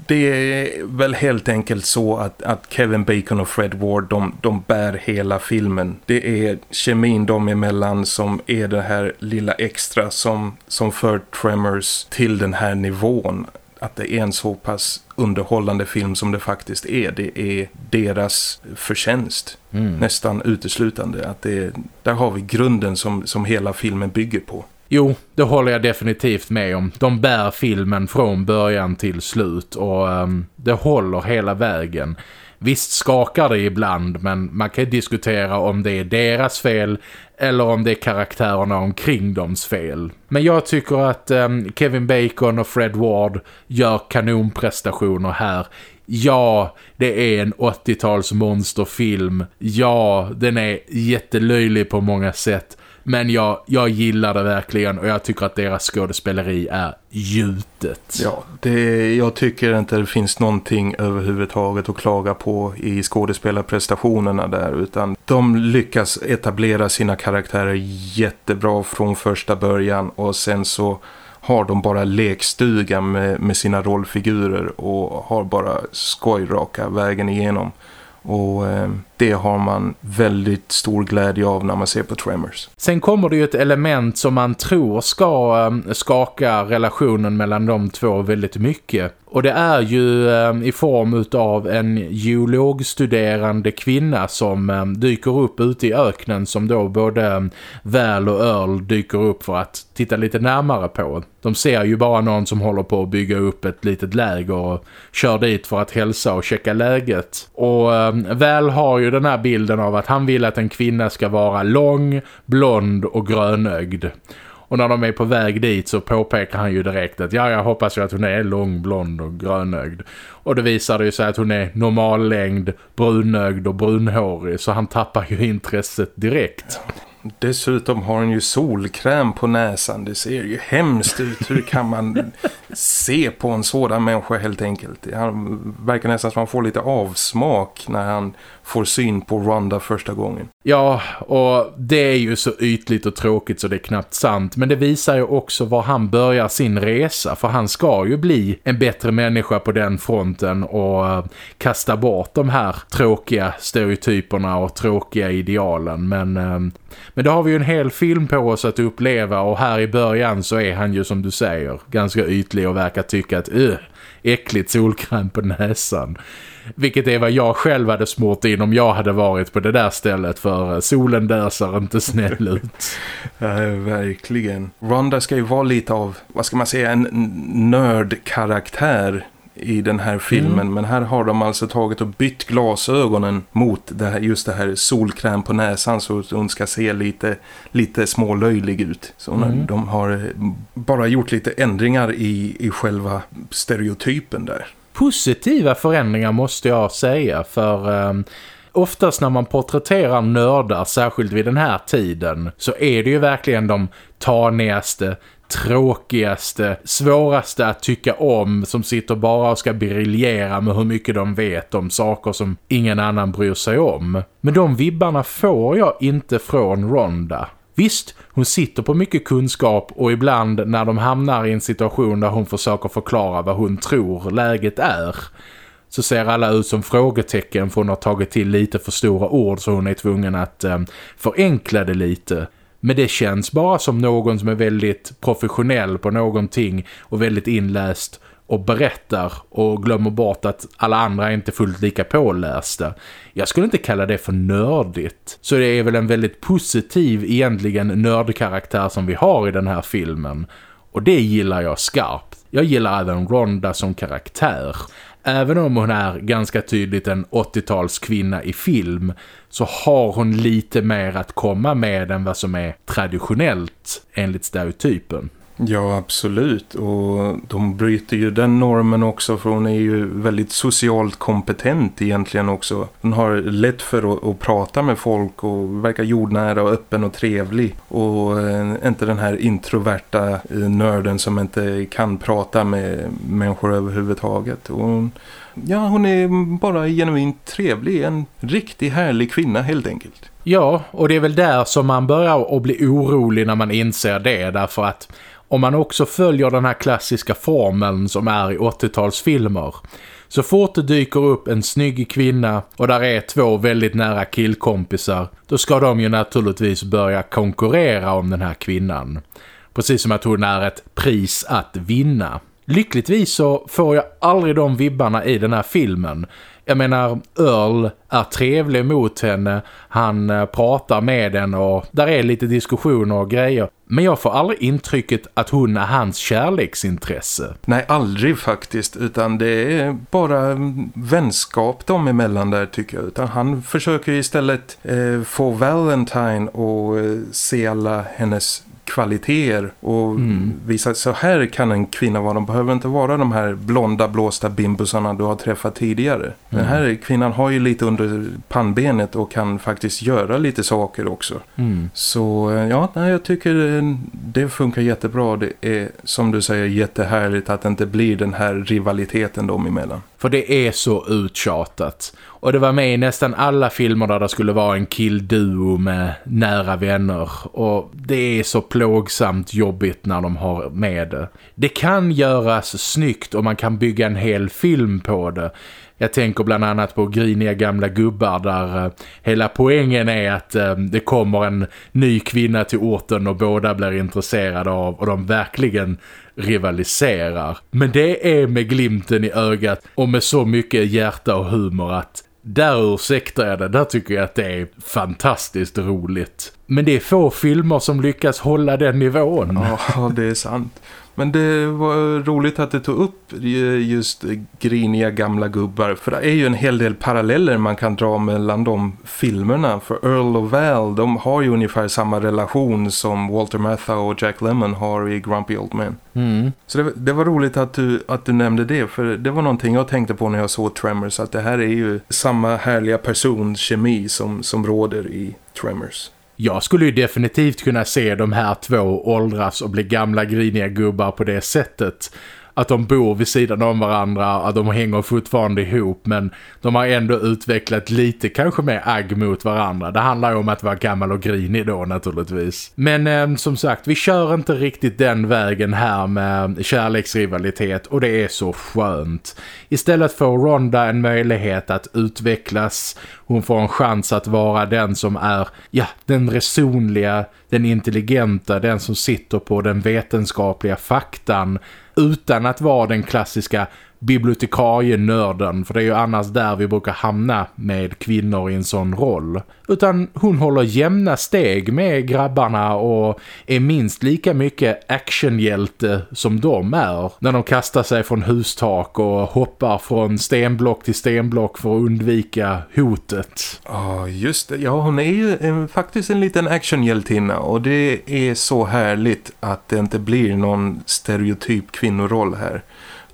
det är väl helt enkelt så att, att Kevin Bacon och Fred Ward de, de bär hela filmen. Det är kemin dem emellan som är det här lilla extra som, som för Tremors till den här nivån att det är en så pass underhållande film som det faktiskt är. Det är deras förtjänst mm. nästan uteslutande. Att det, där har vi grunden som, som hela filmen bygger på. Jo, det håller jag definitivt med om. De bär filmen från början till slut och um, det håller hela vägen. Visst skakar det ibland men man kan diskutera om det är deras fel eller om det är karaktärerna omkring dems fel. Men jag tycker att um, Kevin Bacon och Fred Ward gör kanonprestationer här. Ja, det är en 80-tals monsterfilm. Ja, den är jättelöjlig på många sätt. Men jag, jag gillar det verkligen och jag tycker att deras skådespeleri är gjutet. Ja, det, jag tycker inte det finns någonting överhuvudtaget att klaga på i skådespelarprestationerna där utan de lyckas etablera sina karaktärer jättebra från första början och sen så har de bara lekstuga med, med sina rollfigurer och har bara skojraka vägen igenom. Och eh, det har man väldigt stor glädje av när man ser på Tremors. Sen kommer det ju ett element som man tror ska eh, skaka relationen mellan de två väldigt mycket. Och det är ju eh, i form av en geologstuderande kvinna som eh, dyker upp ute i öknen som då både Väl och Earl dyker upp för att titta lite närmare på. De ser ju bara någon som håller på att bygga upp ett litet läger och kör dit för att hälsa och checka läget. Och Väl har ju ju den här bilden av att han vill att en kvinna ska vara lång, blond och grönögd. Och när de är på väg dit så påpekar han ju direkt att ja, jag hoppas ju att hon är lång, blond och grönögd. Och det visar ju sig att hon är normallängd, brunögd och brunhårig så han tappar ju intresset direkt. Dessutom har hon ju solkräm på näsan. Det ser ju hemskt ut. Hur kan man se på en sådan människa helt enkelt? Det verkar nästan som att man får lite avsmak när han får syn på Ronda första gången. Ja, och det är ju så ytligt och tråkigt så det är knappt sant. Men det visar ju också var han börjar sin resa. För han ska ju bli en bättre människa på den fronten och eh, kasta bort de här tråkiga stereotyperna och tråkiga idealen. Men, eh, men då har vi ju en hel film på oss att uppleva och här i början så är han ju som du säger ganska ytlig och verkar tycka att äckligt solkräm på näsan. Vilket är vad jag själv hade smort in om jag hade varit på det där stället för solen där ser inte snäll ut. ja, verkligen. Ronda ska ju vara lite av, vad ska man säga, en nördkaraktär i den här filmen. Mm. Men här har de alltså tagit och bytt glasögonen mot det här, just det här solkräm på näsan så att hon ska se lite, lite smålöjlig ut. Så mm. de har bara gjort lite ändringar i, i själva stereotypen där positiva förändringar måste jag säga för eh, oftast när man porträtterar nördar, särskilt vid den här tiden, så är det ju verkligen de tanigaste, tråkigaste, svåraste att tycka om som sitter bara och ska briljera med hur mycket de vet om saker som ingen annan bryr sig om. Men de vibbarna får jag inte från Ronda. Visst, hon sitter på mycket kunskap och ibland när de hamnar i en situation där hon försöker förklara vad hon tror läget är så ser alla ut som frågetecken för hon har tagit till lite för stora ord så hon är tvungen att eh, förenkla det lite. Men det känns bara som någon som är väldigt professionell på någonting och väldigt inläst och berättar och glömmer bort att alla andra är inte fullt lika pålästa. Jag skulle inte kalla det för nördigt. Så det är väl en väldigt positiv egentligen nördkaraktär som vi har i den här filmen. Och det gillar jag skarpt. Jag gillar även Ronda som karaktär. Även om hon är ganska tydligt en 80-talskvinna i film så har hon lite mer att komma med än vad som är traditionellt enligt stereotypen. Ja, absolut. Och de bryter ju den normen också för hon är ju väldigt socialt kompetent egentligen också. Hon har lätt för att, att prata med folk och verkar jordnära och öppen och trevlig. Och eh, inte den här introverta eh, nörden som inte kan prata med människor överhuvudtaget. Och hon, ja, hon är bara genuint trevlig. En riktigt härlig kvinna helt enkelt. Ja, och det är väl där som man börjar att bli orolig när man inser det. Därför att om man också följer den här klassiska formeln som är i 80-talsfilmer så fort det dyker upp en snygg kvinna och där är två väldigt nära killkompisar då ska de ju naturligtvis börja konkurrera om den här kvinnan. Precis som att hon är ett pris att vinna. Lyckligtvis så får jag aldrig de vibbarna i den här filmen. Jag menar, Earl är trevlig mot henne. Han eh, pratar med henne och där är lite diskussioner och grejer. Men jag får aldrig intrycket att hon är hans kärleksintresse. Nej, aldrig faktiskt. Utan det är bara vänskap dem emellan där tycker jag. Utan han försöker istället eh, få Valentine och eh, se alla hennes kvaliteter och mm. visa så här kan en kvinna vara. De behöver inte vara de här blonda blåsta bimbusarna du har träffat tidigare. Mm. Den här kvinnan har ju lite under pannbenet och kan faktiskt göra lite saker också. Mm. Så ja, jag tycker det funkar jättebra. Det är som du säger jättehärligt att det inte blir den här rivaliteten dem emellan. För det är så uttjatat. Och det var med i nästan alla filmer där det skulle vara en killduo med nära vänner. Och det är så plågsamt jobbigt när de har med det. Det kan göras snyggt och man kan bygga en hel film på det. Jag tänker bland annat på griniga gamla gubbar där eh, hela poängen är att eh, det kommer en ny kvinna till orten och båda blir intresserade av och de verkligen rivaliserar. Men det är med glimten i ögat och med så mycket hjärta och humor att där ursäktar jag det, där tycker jag att det är fantastiskt roligt. Men det är få filmer som lyckas hålla den nivån. Ja, det är sant. Men det var roligt att du tog upp just griniga gamla gubbar. För det är ju en hel del paralleller man kan dra mellan de filmerna. För Earl och Val, de har ju ungefär samma relation som Walter Matthau och Jack Lemmon har i Grumpy Old Men. Mm. Så det, det, var roligt att du, att du nämnde det. För det var någonting jag tänkte på när jag såg Tremors. Att det här är ju samma härliga personkemi som, som råder i Tremors. Jag skulle ju definitivt kunna se de här två åldras och bli gamla griniga gubbar på det sättet att de bor vid sidan om varandra, att de hänger fortfarande ihop men de har ändå utvecklat lite kanske mer agg mot varandra. Det handlar ju om att vara gammal och grinig då naturligtvis. Men eh, som sagt, vi kör inte riktigt den vägen här med kärleksrivalitet och det är så skönt. Istället får Ronda en möjlighet att utvecklas. Hon får en chans att vara den som är, ja, den resonliga, den intelligenta, den som sitter på den vetenskapliga faktan utan att vara den klassiska bibliotekarienörden för det är ju annars där vi brukar hamna med kvinnor i en sån roll. Utan hon håller jämna steg med grabbarna och är minst lika mycket actionhjälte som de är. När de kastar sig från hustak och hoppar från stenblock till stenblock för att undvika hotet. Ja, oh, just det. Ja, hon är ju en, faktiskt en liten actionhjältinna och det är så härligt att det inte blir någon stereotyp kvinnoroll här.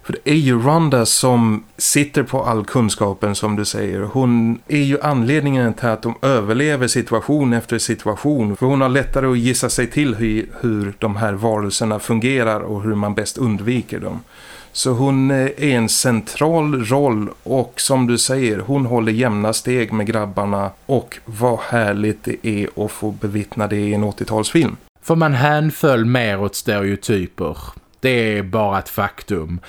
För det är ju Ronda som sitter på all kunskapen som du säger. Hon är ju anledningen till att de överlever situation efter situation. För hon har lättare att gissa sig till hur, hur de här varelserna fungerar och hur man bäst undviker dem. Så hon eh, är en central roll och som du säger, hon håller jämna steg med grabbarna och vad härligt det är att få bevittna det i en 80-talsfilm. För man hänföll mer åt stereotyper. Det är bara ett faktum.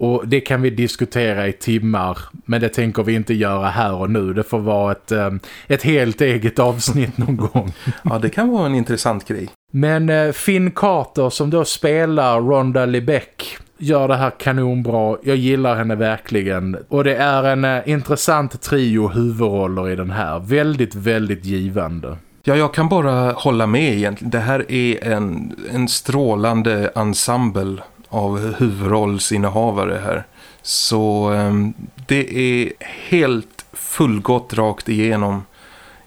Och det kan vi diskutera i timmar, men det tänker vi inte göra här och nu. Det får vara ett, eh, ett helt eget avsnitt någon gång. ja, det kan vara en intressant grej. Men eh, Finn Carter som då spelar Ronda Lebeck gör det här kanonbra. Jag gillar henne verkligen. Och det är en eh, intressant trio huvudroller i den här. Väldigt, väldigt givande. Ja, jag kan bara hålla med egentligen. Det här är en, en strålande ensemble av huvudrollsinnehavare här. Så ehm, det är helt fullgott rakt igenom.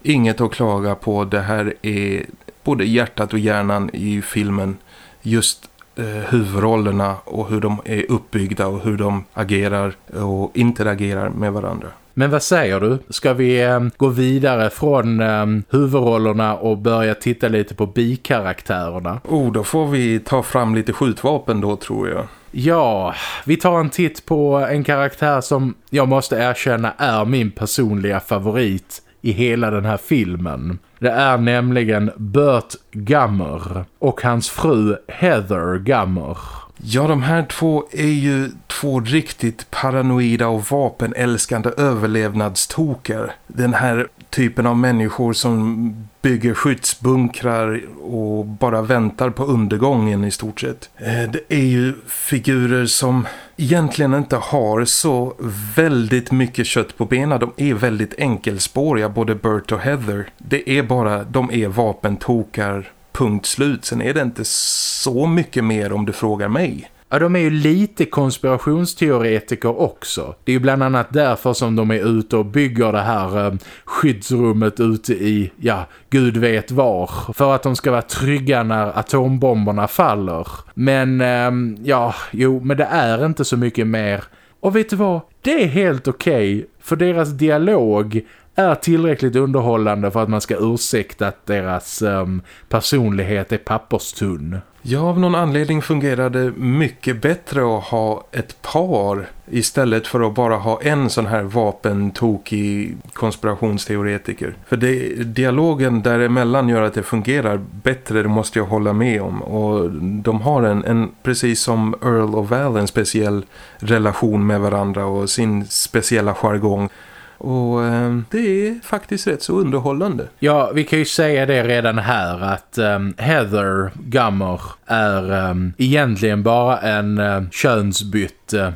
Inget att klaga på. Det här är både hjärtat och hjärnan i filmen. Just eh, huvudrollerna och hur de är uppbyggda och hur de agerar och interagerar med varandra. Men vad säger du? Ska vi eh, gå vidare från eh, huvudrollerna och börja titta lite på bikaraktärerna? Oh, då får vi ta fram lite skjutvapen då tror jag. Ja, vi tar en titt på en karaktär som jag måste erkänna är min personliga favorit i hela den här filmen. Det är nämligen Burt Gummer och hans fru Heather Gummer. Ja, de här två är ju två riktigt paranoida och vapenälskande överlevnadstokar. Den här typen av människor som bygger skyddsbunkrar och bara väntar på undergången i stort sett. Eh, det är ju figurer som egentligen inte har så väldigt mycket kött på benen. De är väldigt enkelspåriga, både Bert och Heather. Det är bara, de är vapentokar punkt slut. Sen är det inte så mycket mer om du frågar mig. Ja, de är ju lite konspirationsteoretiker också. Det är ju bland annat därför som de är ute och bygger det här eh, skyddsrummet ute i, ja, gud vet var. För att de ska vara trygga när atombomberna faller. Men, eh, ja, jo, men det är inte så mycket mer. Och vet du vad? Det är helt okej. Okay, för deras dialog är tillräckligt underhållande för att man ska ursäkta att deras um, personlighet är papperstunn. Ja, av någon anledning fungerar det mycket bättre att ha ett par istället för att bara ha en sån här vapentokig konspirationsteoretiker. För det, dialogen däremellan gör att det fungerar bättre, det måste jag hålla med om. Och de har en, en precis som Earl och Val, en speciell relation med varandra och sin speciella jargong. Och eh, det är faktiskt rätt så underhållande. Ja, vi kan ju säga det redan här att eh, Heather Gummer är eh, egentligen bara en ehm, eh, könsbytt uh,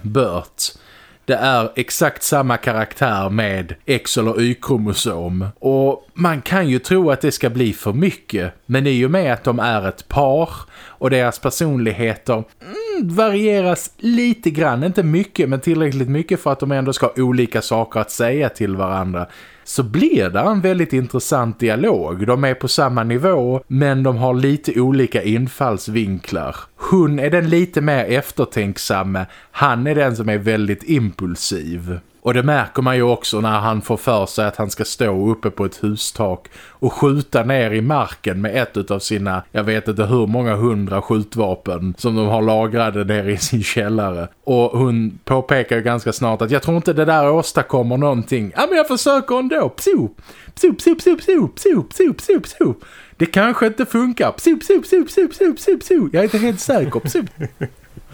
det är exakt samma karaktär med X eller Y-kromosom. Och man kan ju tro att det ska bli för mycket. Men i och med att de är ett par och deras personligheter mm, varieras lite grann. Inte mycket men tillräckligt mycket för att de ändå ska ha olika saker att säga till varandra så blir det en väldigt intressant dialog. De är på samma nivå men de har lite olika infallsvinklar. Hon är den lite mer eftertänksamma, han är den som är väldigt impulsiv. Och det märker man ju också när han får för sig att han ska stå uppe på ett hustak och skjuta ner i marken med ett av sina, jag vet inte hur många hundra skjutvapen som de har lagrade ner i sin källare. Och hon påpekar ju ganska snart att jag tror inte det där åstadkommer någonting. Ja men jag försöker ändå. Pso, pso, pso, pso, pso, pso, pso, pso, pso. Det kanske inte funkar. Pso, pso, pso, pso, pso, pso, pso. Jag är inte helt säker. Pso.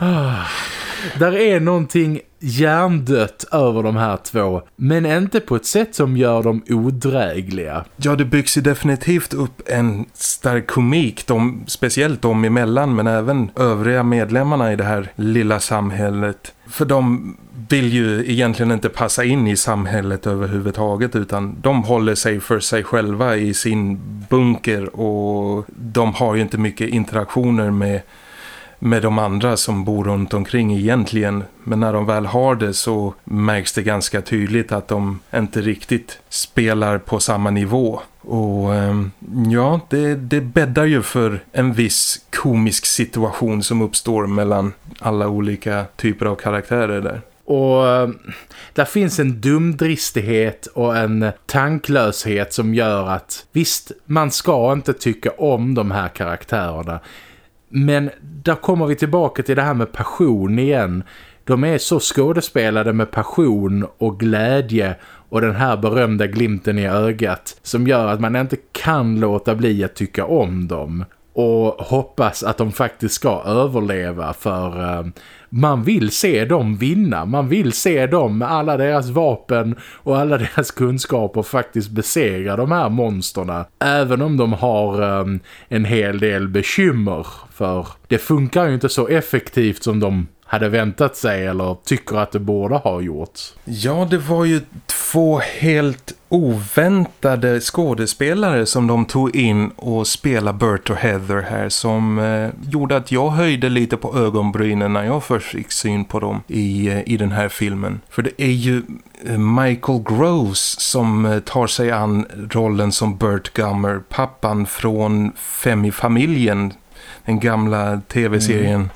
Ah. Där är någonting hjärndött över de här två. Men inte på ett sätt som gör dem odrägliga. Ja, det byggs ju definitivt upp en stark komik. De, speciellt de emellan men även övriga medlemmarna i det här lilla samhället. För de vill ju egentligen inte passa in i samhället överhuvudtaget utan de håller sig för sig själva i sin bunker och de har ju inte mycket interaktioner med med de andra som bor runt omkring egentligen. Men när de väl har det så märks det ganska tydligt att de inte riktigt spelar på samma nivå. Och ehm, ja, det, det bäddar ju för en viss komisk situation som uppstår mellan alla olika typer av karaktärer där. Och ehm, där finns en dumdristighet och en tanklöshet som gör att visst, man ska inte tycka om de här karaktärerna. Men där kommer vi tillbaka till det här med passion igen. De är så skådespelade med passion och glädje och den här berömda glimten i ögat som gör att man inte kan låta bli att tycka om dem och hoppas att de faktiskt ska överleva för uh, man vill se dem vinna. Man vill se dem med alla deras vapen och alla deras kunskaper faktiskt besegra de här monsterna. Även om de har um, en hel del bekymmer för det funkar ju inte så effektivt som de hade väntat sig eller tycker att det borde ha gjorts. Ja, det var ju två helt oväntade skådespelare som de tog in och spelade Bert och Heather här som eh, gjorde att jag höjde lite på ögonbrynen när jag först fick syn på dem i, eh, i den här filmen. För det är ju eh, Michael Groves som eh, tar sig an rollen som Bert Gummer, pappan från Fem i familjen, den gamla tv-serien. Mm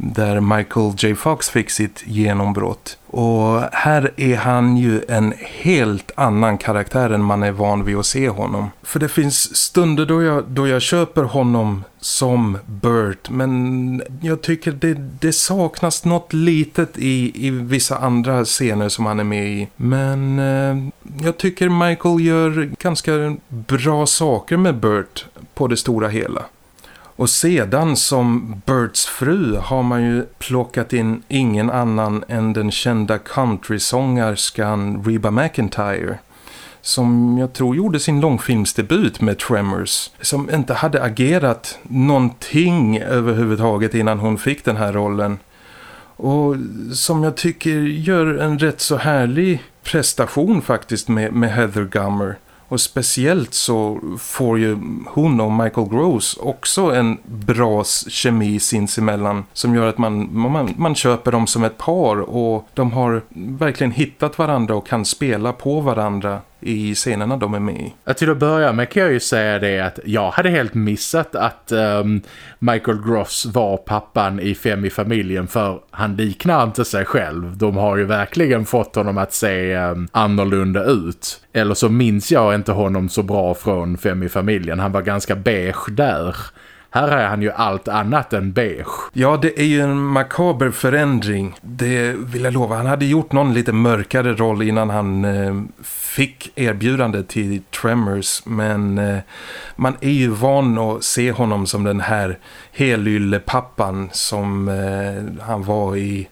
där Michael J. Fox fick sitt genombrott. Och här är han ju en helt annan karaktär än man är van vid att se honom. För det finns stunder då jag, då jag köper honom som Bert men jag tycker det, det saknas något litet i, i vissa andra scener som han är med i. Men eh, jag tycker Michael gör ganska bra saker med Bert på det stora hela. Och sedan som Berts fru har man ju plockat in ingen annan än den kända countrysångerskan Reba McIntyre som jag tror gjorde sin långfilmsdebut med Tremors som inte hade agerat någonting överhuvudtaget innan hon fick den här rollen. Och som jag tycker gör en rätt så härlig prestation faktiskt med, med Heather Gummer och speciellt så får ju hon och Michael Gross också en bra kemi sinsemellan som gör att man, man, man köper dem som ett par och de har verkligen hittat varandra och kan spela på varandra i scenerna de är med i. Ja, till att börja med kan jag ju säga det att jag hade helt missat att um, Michael Gross var pappan i Fem i familjen för han liknar inte sig själv. De har ju verkligen fått honom att se um, annorlunda ut. Eller så minns jag inte honom så bra från Fem i familjen. Han var ganska beige där. Här är han ju allt annat än beige. Ja, det är ju en makaber förändring. Det vill jag lova. Han hade gjort någon lite mörkare roll innan han eh, fick erbjudande till Tremors. Men eh, man är ju van att se honom som den här helylle pappan som eh, han var i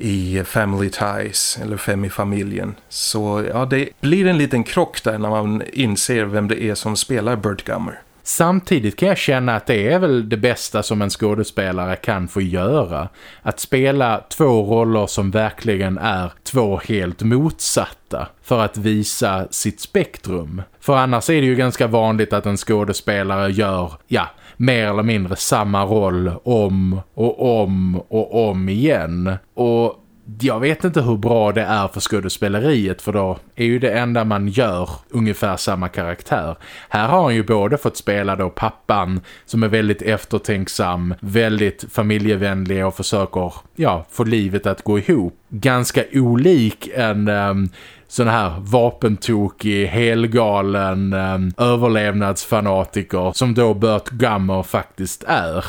i Family Ties eller Fem i familjen. Så ja, det blir en liten krock där när man inser vem det är som spelar Burt Gummer. Samtidigt kan jag känna att det är väl det bästa som en skådespelare kan få göra. Att spela två roller som verkligen är två helt motsatta för att visa sitt spektrum. För annars är det ju ganska vanligt att en skådespelare gör, ja, mer eller mindre samma roll om och om och om igen. Och jag vet inte hur bra det är för skådespeleriet för då är ju det enda man gör ungefär samma karaktär. Här har han ju både fått spela då pappan som är väldigt eftertänksam, väldigt familjevänlig och försöker ja, få livet att gå ihop. Ganska olik en um, sån här vapentokig, helgalen um, överlevnadsfanatiker som då Burt Gummer faktiskt är.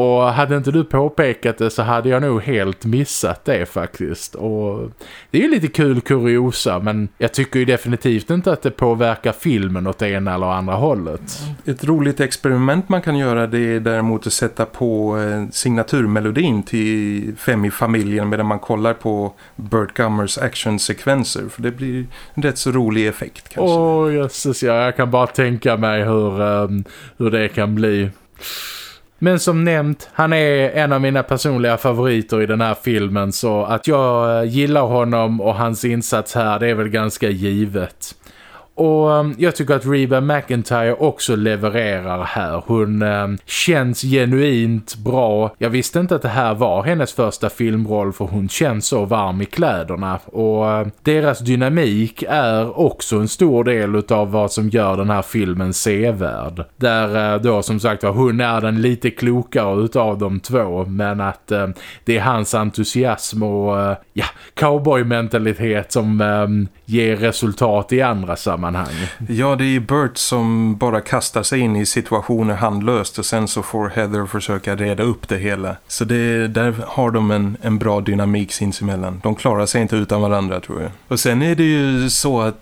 Och hade inte du påpekat det så hade jag nog helt missat det faktiskt. Och det är ju lite kul kuriosa men jag tycker ju definitivt inte att det påverkar filmen åt ena eller andra hållet. Ett roligt experiment man kan göra det är däremot att sätta på eh, signaturmelodin till Fem i familjen medan man kollar på Burt Gummers actionsekvenser. För det blir en rätt så rolig effekt kanske. Åh oh, jösses, ja, jag kan bara tänka mig hur, um, hur det kan bli. Men som nämnt, han är en av mina personliga favoriter i den här filmen så att jag eh, gillar honom och hans insats här det är väl ganska givet. Och ehm, jag tycker att Reba McIntyre också levererar här. Hon eh, känns genuint bra. Jag visste inte att det här var hennes första filmroll för hon känns så varm i kläderna. Och eh, deras dynamik är också en stor del av vad som gör den här filmen sevärd. Där eh, då som sagt var hon är den lite klokare utav de två. Men att ehm, det är hans entusiasm och uh, ja, cowboy-mentalitet som ehm, ger resultat i andra sammanhang. Ja, det är Bert som bara kastar sig in i situationer handlöst och sen så får Heather försöka reda upp det hela. Så det, där har de en, en bra dynamik sinsemellan. De klarar sig inte utan varandra tror jag. Och sen är det ju så att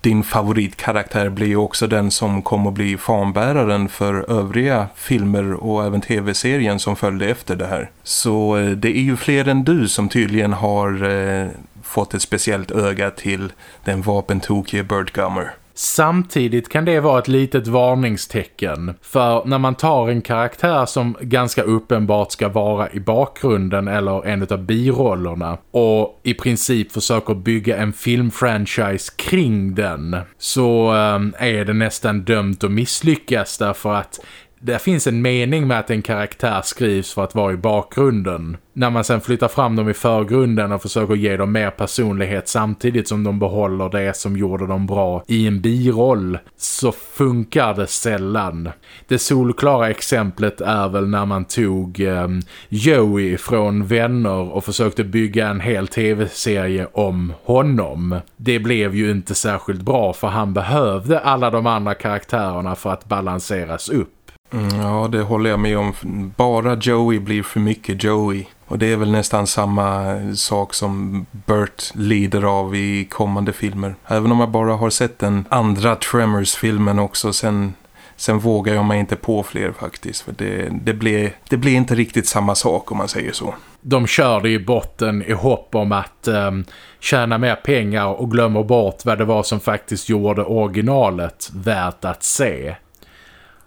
din favoritkaraktär blir ju också den som kommer att bli fanbäraren för övriga filmer och även tv-serien som följde efter det här. Så eh, det är ju fler än du som tydligen har eh, fått ett speciellt öga till den vapentokige Burt Gummer. Samtidigt kan det vara ett litet varningstecken för när man tar en karaktär som ganska uppenbart ska vara i bakgrunden eller en av birollerna och i princip försöker bygga en filmfranchise kring den så ehm, är det nästan dömt att misslyckas därför att det finns en mening med att en karaktär skrivs för att vara i bakgrunden. När man sen flyttar fram dem i förgrunden och försöker ge dem mer personlighet samtidigt som de behåller det som gjorde dem bra i en biroll så funkar det sällan. Det solklara exemplet är väl när man tog eh, Joey från Vänner och försökte bygga en hel tv-serie om honom. Det blev ju inte särskilt bra för han behövde alla de andra karaktärerna för att balanseras upp. Mm, ja, det håller jag med om. Bara Joey blir för mycket Joey. Och det är väl nästan samma sak som Bert lider av i kommande filmer. Även om jag bara har sett den andra Tremors-filmen också. Sen, sen vågar jag mig inte på fler faktiskt. För det, det, blir, det blir inte riktigt samma sak om man säger så. De kör det i botten i hopp om att um, tjäna mer pengar och glömmer bort vad det var som faktiskt gjorde originalet värt att se.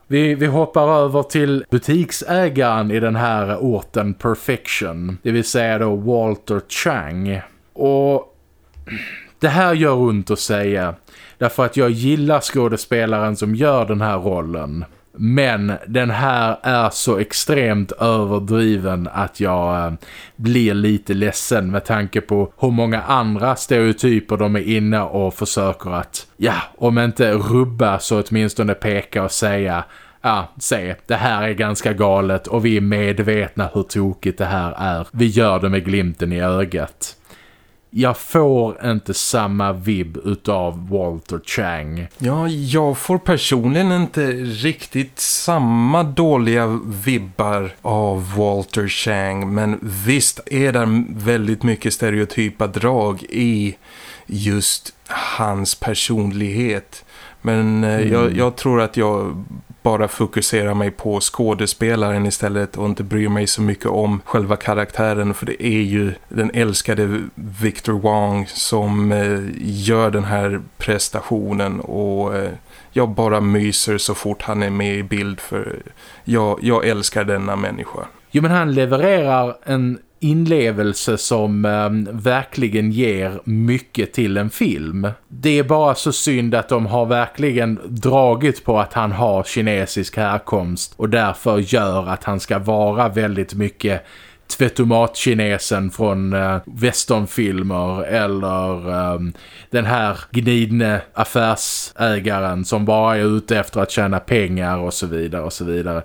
Vi, vi hoppar över till butiksägaren i den här orten Perfection. Det vill säga då Walter Chang. Och det här gör ont att säga. Därför att jag gillar skådespelaren som gör den här rollen. Men den här är så extremt överdriven att jag eh, blir lite ledsen med tanke på hur många andra stereotyper de är inne och försöker att, ja, om inte rubba så åtminstone peka och säga ja, se, det här är ganska galet och vi är medvetna hur tokigt det här är. Vi gör det med glimten i ögat jag får inte samma vibb utav Walter Chang. Ja, jag får personligen inte riktigt samma dåliga vibbar av Walter Chang. Men visst är det väldigt mycket stereotypa drag i just hans personlighet. Men eh, mm. jag, jag, tror att jag bara fokusera mig på skådespelaren istället och inte bry mig så mycket om själva karaktären för det är ju den älskade Victor Wong som eh, gör den här prestationen och eh, jag bara myser så fort han är med i bild för jag, jag älskar denna människa. Jo men han levererar en inlevelse som eh, verkligen ger mycket till en film. Det är bara så synd att de har verkligen dragit på att han har kinesisk härkomst och därför gör att han ska vara väldigt mycket tvättomat-kinesen från eh, westernfilmer eller eh, den här gnidne affärsägaren som bara är ute efter att tjäna pengar och så vidare och så vidare.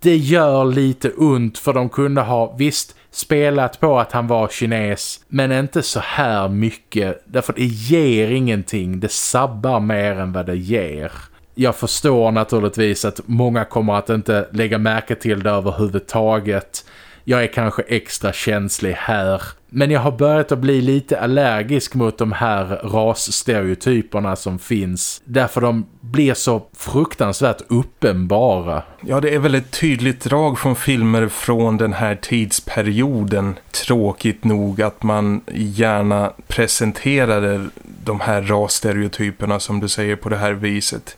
Det gör lite ont för de kunde ha, visst spelat på att han var kines men inte så här mycket därför det ger ingenting, det sabbar mer än vad det ger. Jag förstår naturligtvis att många kommer att inte lägga märke till det överhuvudtaget jag är kanske extra känslig här. Men jag har börjat att bli lite allergisk mot de här rasstereotyperna som finns. Därför de blir så fruktansvärt uppenbara. Ja, det är väl ett tydligt drag från filmer från den här tidsperioden. Tråkigt nog att man gärna presenterade de här rasstereotyperna som du säger på det här viset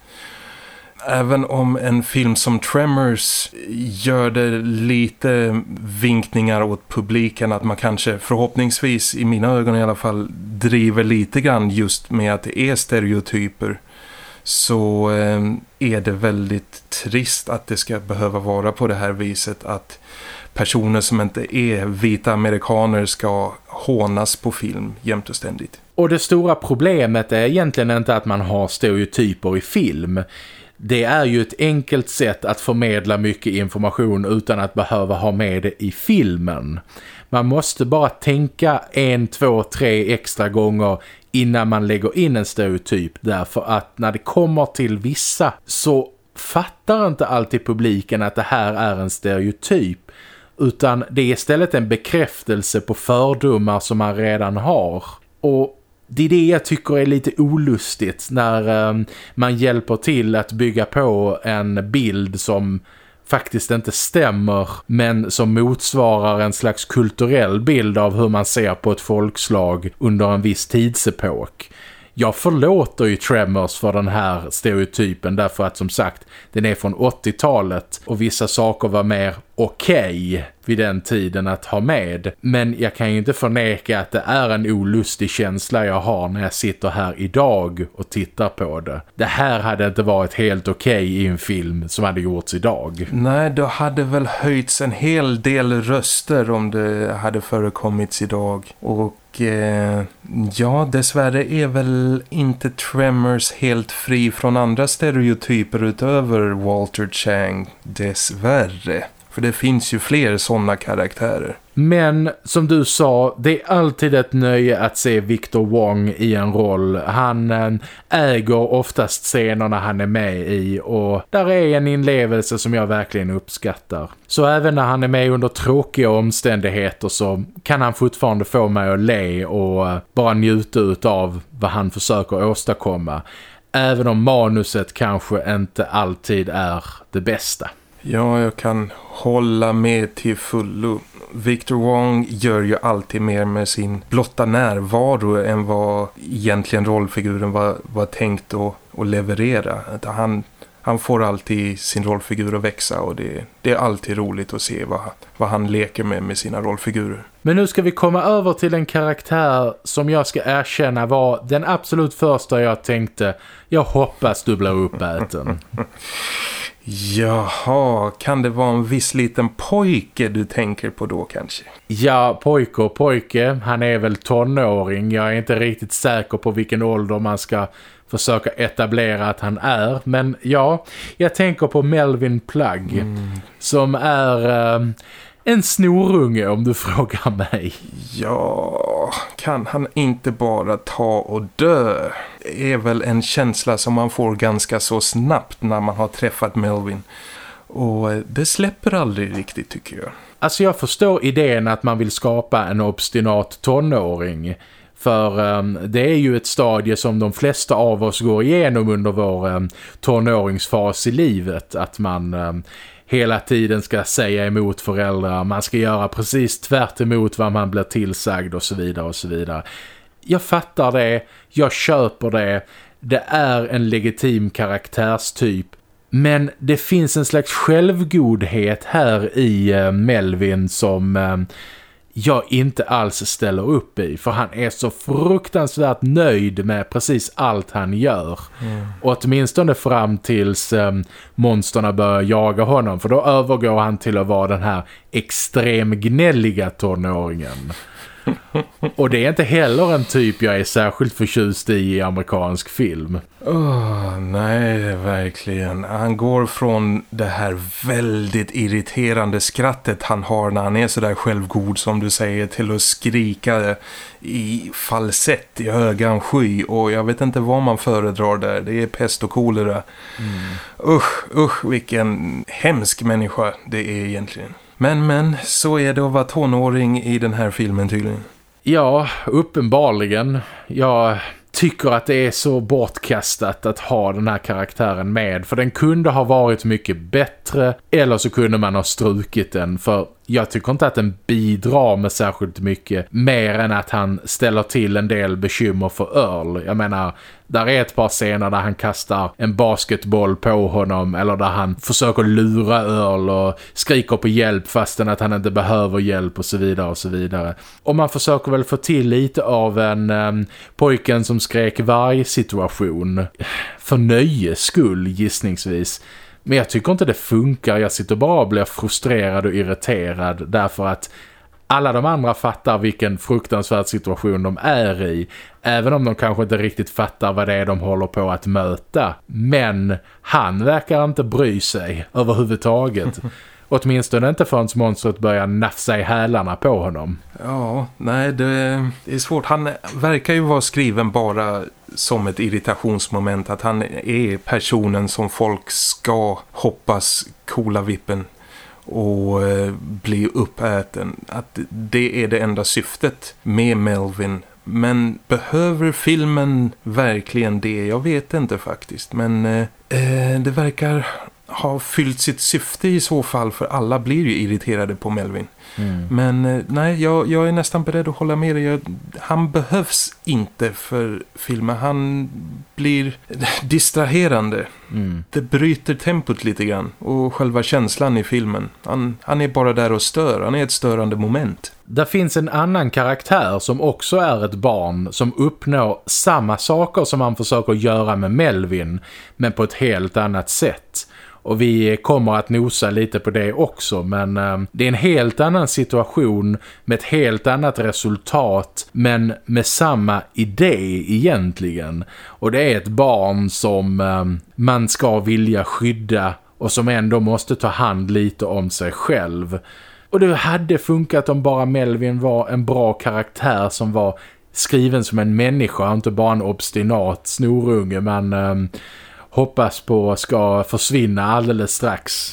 även om en film som Tremors gör det lite vinkningar åt publiken att man kanske förhoppningsvis i mina ögon i alla fall driver lite grann just med att det är stereotyper så eh, är det väldigt trist att det ska behöva vara på det här viset att personer som inte är vita amerikaner ska hånas på film jämt och ständigt. Och det stora problemet är egentligen inte att man har stereotyper i film det är ju ett enkelt sätt att förmedla mycket information utan att behöva ha med det i filmen. Man måste bara tänka en, två, tre extra gånger innan man lägger in en stereotyp därför att när det kommer till vissa så fattar inte alltid publiken att det här är en stereotyp utan det är istället en bekräftelse på fördomar som man redan har. Och det är det jag tycker är lite olustigt när um, man hjälper till att bygga på en bild som faktiskt inte stämmer men som motsvarar en slags kulturell bild av hur man ser på ett folkslag under en viss tidsepok. Jag förlåter ju Tremors för den här stereotypen därför att som sagt, den är från 80-talet och vissa saker var mer okej okay vid den tiden att ha med. Men jag kan ju inte förneka att det är en olustig känsla jag har när jag sitter här idag och tittar på det. Det här hade inte varit helt okej okay i en film som hade gjorts idag. Nej, då hade väl höjts en hel del röster om det hade förekommits idag. Och Eh, ja, dessvärre är väl inte Tremors helt fri från andra stereotyper utöver Walter Chang, dessvärre. För det finns ju fler sådana karaktärer. Men som du sa, det är alltid ett nöje att se Victor Wong i en roll. Han eh, äger oftast scenerna han är med i och där är en inlevelse som jag verkligen uppskattar. Så även när han är med under tråkiga omständigheter så kan han fortfarande få mig att le och eh, bara njuta av vad han försöker åstadkomma. Även om manuset kanske inte alltid är det bästa. Ja, jag kan hålla med till fullo. Victor Wong gör ju alltid mer med sin blotta närvaro än vad egentligen rollfiguren var, var tänkt att, att leverera. Han, han får alltid sin rollfigur att växa och det, det är alltid roligt att se vad, vad han leker med med sina rollfigurer. Men nu ska vi komma över till en karaktär som jag ska erkänna var den absolut första jag tänkte jag hoppas du blir uppäten. Jaha, kan det vara en viss liten pojke du tänker på då kanske? Ja, pojke och pojke. Han är väl tonåring. Jag är inte riktigt säker på vilken ålder man ska försöka etablera att han är. Men ja, jag tänker på Melvin Plugg. Mm. Som är... Uh, en snorunge om du frågar mig. Ja, kan han inte bara ta och dö? Det är väl en känsla som man får ganska så snabbt när man har träffat Melvin. Och det släpper aldrig riktigt tycker jag. Alltså jag förstår idén att man vill skapa en obstinat tonåring. För um, det är ju ett stadie som de flesta av oss går igenom under vår um, tonåringsfas i livet. Att man um, hela tiden ska säga emot föräldrar. Man ska göra precis tvärt emot vad man blir tillsagd och så vidare och så vidare. Jag fattar det, jag köper det. Det är en legitim karaktärstyp. Men det finns en slags självgodhet här i eh, Melvin som... Eh, jag inte alls ställer upp i. För han är så fruktansvärt nöjd med precis allt han gör. Mm. Och åtminstone fram tills um, monsterna börjar jaga honom. För då övergår han till att vara den här extrem gnälliga tonåringen. Och det är inte heller en typ jag är särskilt förtjust i i amerikansk film. Oh, nej, verkligen. Han går från det här väldigt irriterande skrattet han har när han är sådär självgod som du säger till att skrika i falsett i högan sky. Och jag vet inte vad man föredrar där. Det är pest och kolera. Mm. Usch, usch, vilken hemsk människa det är egentligen. Men, men, så är det att vara tonåring i den här filmen tydligen. Ja, uppenbarligen. Jag tycker att det är så bortkastat att ha den här karaktären med. För den kunde ha varit mycket bättre eller så kunde man ha strukit den. För jag tycker inte att den bidrar med särskilt mycket mer än att han ställer till en del bekymmer för Earl. Jag menar, där är ett par scener där han kastar en basketboll på honom eller där han försöker lura Earl och skriker på hjälp fastän att han inte behöver hjälp och så vidare och så vidare. Och man försöker väl få till lite av en um, pojken som skrek varje situation för nöjes skull gissningsvis. Men jag tycker inte det funkar. Jag sitter bara och blir frustrerad och irriterad därför att alla de andra fattar vilken fruktansvärd situation de är i. Även om de kanske inte riktigt fattar vad det är de håller på att möta. Men han verkar inte bry sig överhuvudtaget. Åtminstone inte förrän monstret börjar nafsa i hälarna på honom. Ja, nej det, är svårt. Han verkar ju vara skriven bara som ett irritationsmoment. Att han är personen som folk ska hoppas coola vippen och eh, bli uppäten. Att det är det enda syftet med Melvin. Men behöver filmen verkligen det? Jag vet inte faktiskt. Men eh, eh det verkar ha fyllt sitt syfte i så fall för alla blir ju irriterade på Melvin. Mm. Men eh, nej, jag, jag är nästan beredd att hålla med dig. Jag, han behövs inte för filmen. Han blir distraherande. Mm. Det bryter tempot lite grann. Och själva känslan i filmen. Han, han är bara där och stör. Han är ett störande moment. Där finns en annan karaktär som också är ett barn som uppnår samma saker som han försöker göra med Melvin men på ett helt annat sätt. Och vi kommer att nosa lite på det också men eh, det är en helt annan situation med ett helt annat resultat men med samma idé egentligen. Och det är ett barn som eh, man ska vilja skydda och som ändå måste ta hand lite om sig själv. Och det hade funkat om bara Melvin var en bra karaktär som var skriven som en människa, inte bara en obstinat snorunge men eh, hoppas på ska försvinna alldeles strax.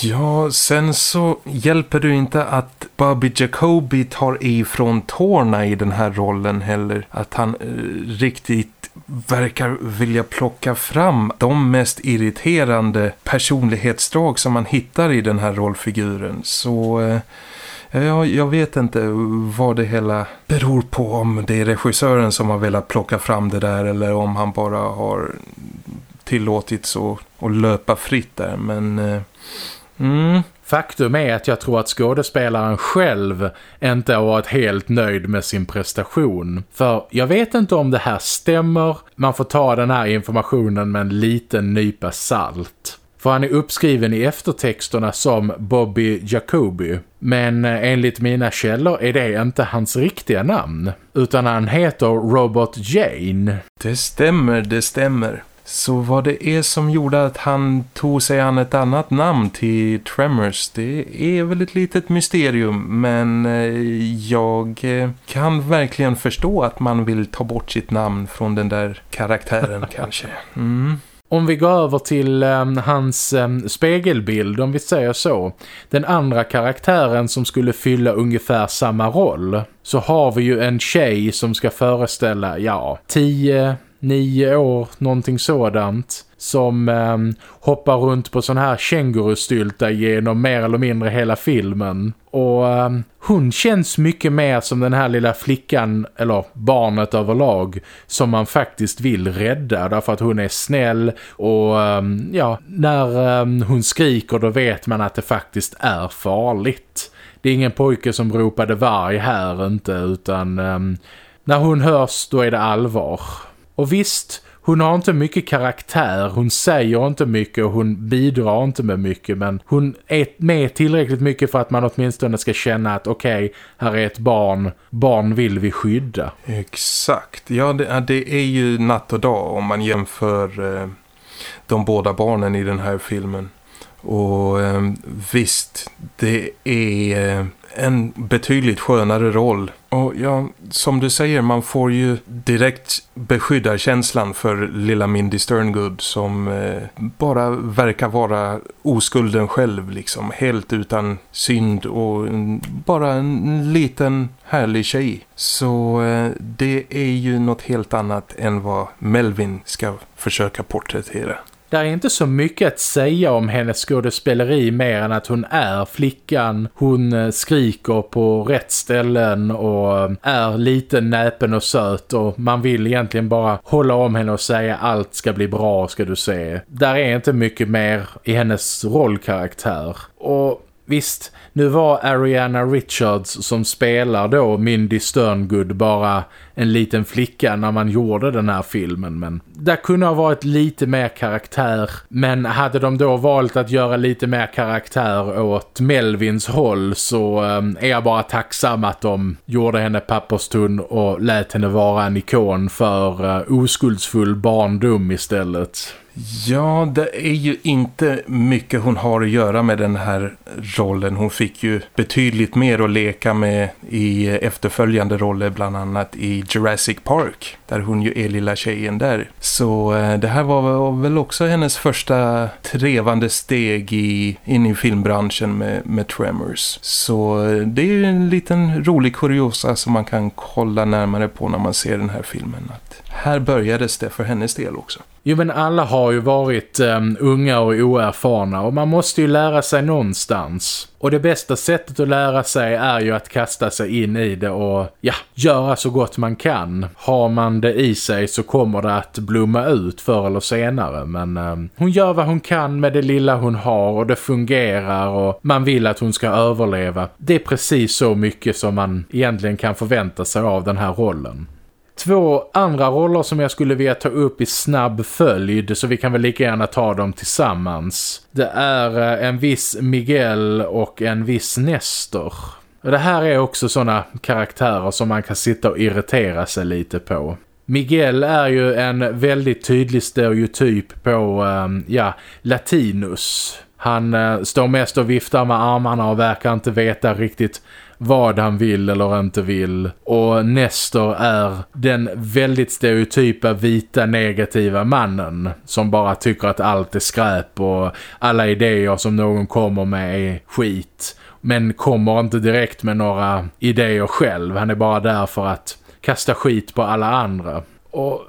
Ja, sen så hjälper det inte att Bobby Jacoby tar ifrån tårna i den här rollen heller. Att han eh, riktigt verkar vilja plocka fram de mest irriterande personlighetsdrag som man hittar i den här rollfiguren. Så... Eh, Ja, jag vet inte vad det hela beror på om det är regissören som har velat plocka fram det där eller om han bara har tillåtits att, att löpa fritt där. Men eh, mm. Faktum är att jag tror att skådespelaren själv inte har varit helt nöjd med sin prestation. För jag vet inte om det här stämmer. Man får ta den här informationen med en liten nypa salt. För han är uppskriven i eftertexterna som Bobby Jacoby. Men eh, enligt mina källor är det inte hans riktiga namn. Utan han heter Robot Jane. Det stämmer, det stämmer. Så vad det är som gjorde att han tog sig an ett annat namn till Tremors, det är väl ett litet mysterium. Men eh, jag eh, kan verkligen förstå att man vill ta bort sitt namn från den där karaktären kanske. Mm. Om vi går över till um, hans um, spegelbild, om vi säger så. Den andra karaktären som skulle fylla ungefär samma roll. Så har vi ju en tjej som ska föreställa, ja, tio, nio år, någonting sådant. Som eh, hoppar runt på sån här kängurustylta genom mer eller mindre hela filmen. Och eh, hon känns mycket mer som den här lilla flickan, eller barnet överlag, som man faktiskt vill rädda. Därför att hon är snäll och eh, ja, när ehm, hon skriker då vet man att det faktiskt är farligt. Det är ingen pojke som ropade varg här inte, utan ehm, när hon hörs då är det allvar. Och visst, hon har inte mycket karaktär, hon säger inte mycket och hon bidrar inte med mycket men hon är med tillräckligt mycket för att man åtminstone ska känna att okej, okay, här är ett barn, barn vill vi skydda. Exakt, ja det, det är ju natt och dag om man jämför eh, de båda barnen i den här filmen. Och eh, visst, det är... Eh, en betydligt skönare roll. Och ja, som du säger, man får ju direkt beskyddarkänslan för lilla Mindy Sterngood som eh, bara verkar vara oskulden själv liksom. Helt utan synd och en, bara en liten härlig tjej. Så eh, det är ju något helt annat än vad Melvin ska försöka porträttera. Det är inte så mycket att säga om hennes skådespeleri mer än att hon är flickan. Hon eh, skriker på rätt ställen och eh, är lite näpen och söt och man vill egentligen bara hålla om henne och säga allt ska bli bra ska du se. Där är inte mycket mer i hennes rollkaraktär. Och Visst, nu var Ariana Richards som spelar då Mindy Sterngood bara en liten flicka när man gjorde den här filmen. Men det kunde ha varit lite mer karaktär. Men hade de då valt att göra lite mer karaktär åt Melvins håll så um, är jag bara tacksam att de gjorde henne papperstunn och lät henne vara en ikon för uh, oskuldsfull barndom istället. Ja, det är ju inte mycket hon har att göra med den här rollen. Hon fick ju betydligt mer att leka med i efterföljande roller, bland annat i Jurassic Park. Där hon ju är lilla tjejen där. Så eh, det här var väl också hennes första trevande steg i, in i filmbranschen med, med Tremors. Så eh, det är ju en liten rolig kuriosa som man kan kolla närmare på när man ser den här filmen. Att här började det för hennes del också. Jo men alla har ju varit um, unga och oerfarna och man måste ju lära sig någonstans. Och det bästa sättet att lära sig är ju att kasta sig in i det och ja, göra så gott man kan. Har man det i sig så kommer det att blomma ut förr eller senare. Men um, hon gör vad hon kan med det lilla hon har och det fungerar och man vill att hon ska överleva. Det är precis så mycket som man egentligen kan förvänta sig av den här rollen. Två andra roller som jag skulle vilja ta upp i snabb följd så vi kan väl lika gärna ta dem tillsammans. Det är eh, en viss Miguel och en viss Nestor. Det här är också sådana karaktärer som man kan sitta och irritera sig lite på. Miguel är ju en väldigt tydlig stereotyp på, ehm, ja, latinus. Han eh, står mest och viftar med armarna och verkar inte veta riktigt vad han vill eller inte vill. Och Nestor är den väldigt stereotypa vita negativa mannen som bara tycker att allt är skräp och alla idéer som någon kommer med är skit. Men kommer inte direkt med några idéer själv. Han är bara där för att kasta skit på alla andra. Och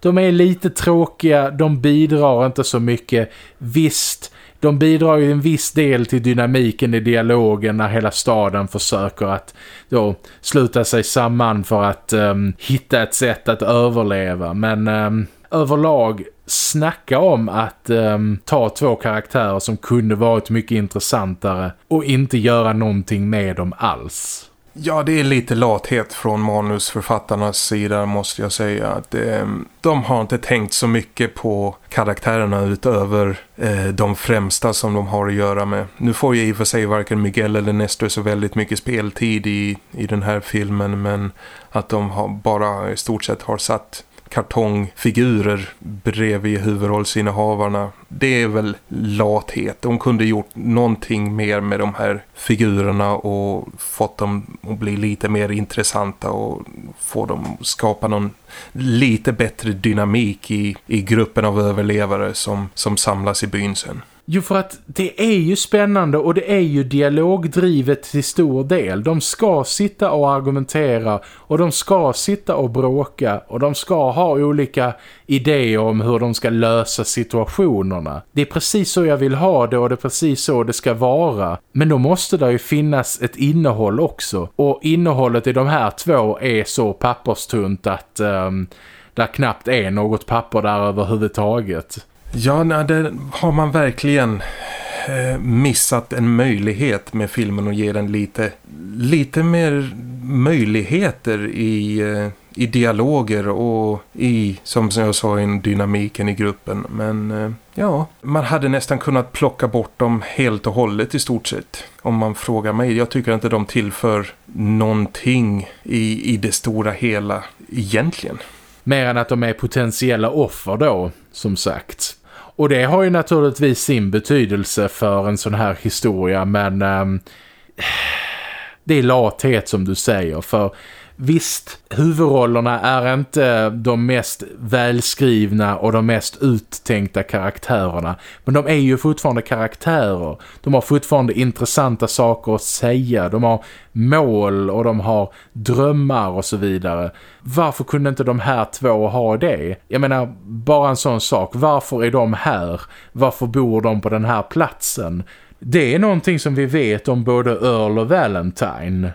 de är lite tråkiga, de bidrar inte så mycket. Visst, de bidrar ju en viss del till dynamiken i dialogen när hela staden försöker att då sluta sig samman för att um, hitta ett sätt att överleva. Men um, överlag snacka om att um, ta två karaktärer som kunde varit mycket intressantare och inte göra någonting med dem alls. Ja, det är lite lathet från manusförfattarnas sida måste jag säga. Att, ehm, de har inte tänkt så mycket på karaktärerna utöver eh, de främsta som de har att göra med. Nu får ju i och för sig varken Miguel eller Nestor så väldigt mycket speltid i, i den här filmen men att de har bara i stort sett har satt kartongfigurer bredvid huvudrollsinnehavarna. Det är väl lathet. De kunde gjort någonting mer med de här figurerna och fått dem att bli lite mer intressanta och få dem att skapa någon lite bättre dynamik i, i gruppen av överlevare som, som samlas i byn sen. Jo, för att det är ju spännande och det är ju dialogdrivet till stor del. De ska sitta och argumentera och de ska sitta och bråka och de ska ha olika idéer om hur de ska lösa situationerna. Det är precis så jag vill ha det och det är precis så det ska vara. Men då måste det ju finnas ett innehåll också. Och innehållet i de här två är så papperstunt att um, ehm, där knappt är något papper där överhuvudtaget. Ja, nej, det har man verkligen eh, missat en möjlighet med filmen och ge den lite, lite mer möjligheter i, eh, i dialoger och i, som jag sa, i dynamiken i gruppen. Men eh, ja, man hade nästan kunnat plocka bort dem helt och hållet i stort sett. Om man frågar mig. Jag tycker inte de tillför någonting i, i det stora hela egentligen. Mer än att de är potentiella offer då, som sagt. Och det har ju naturligtvis sin betydelse för en sån här historia men Eh, det är lathet som du säger för Visst, huvudrollerna är inte de mest välskrivna och de mest uttänkta karaktärerna. Men de är ju fortfarande karaktärer. De har fortfarande intressanta saker att säga. De har mål och de har drömmar och så vidare. Varför kunde inte de här två ha det? Jag menar, bara en sån sak. Varför är de här? Varför bor de på den här platsen? Det är någonting som vi vet om både Earl och Valentine.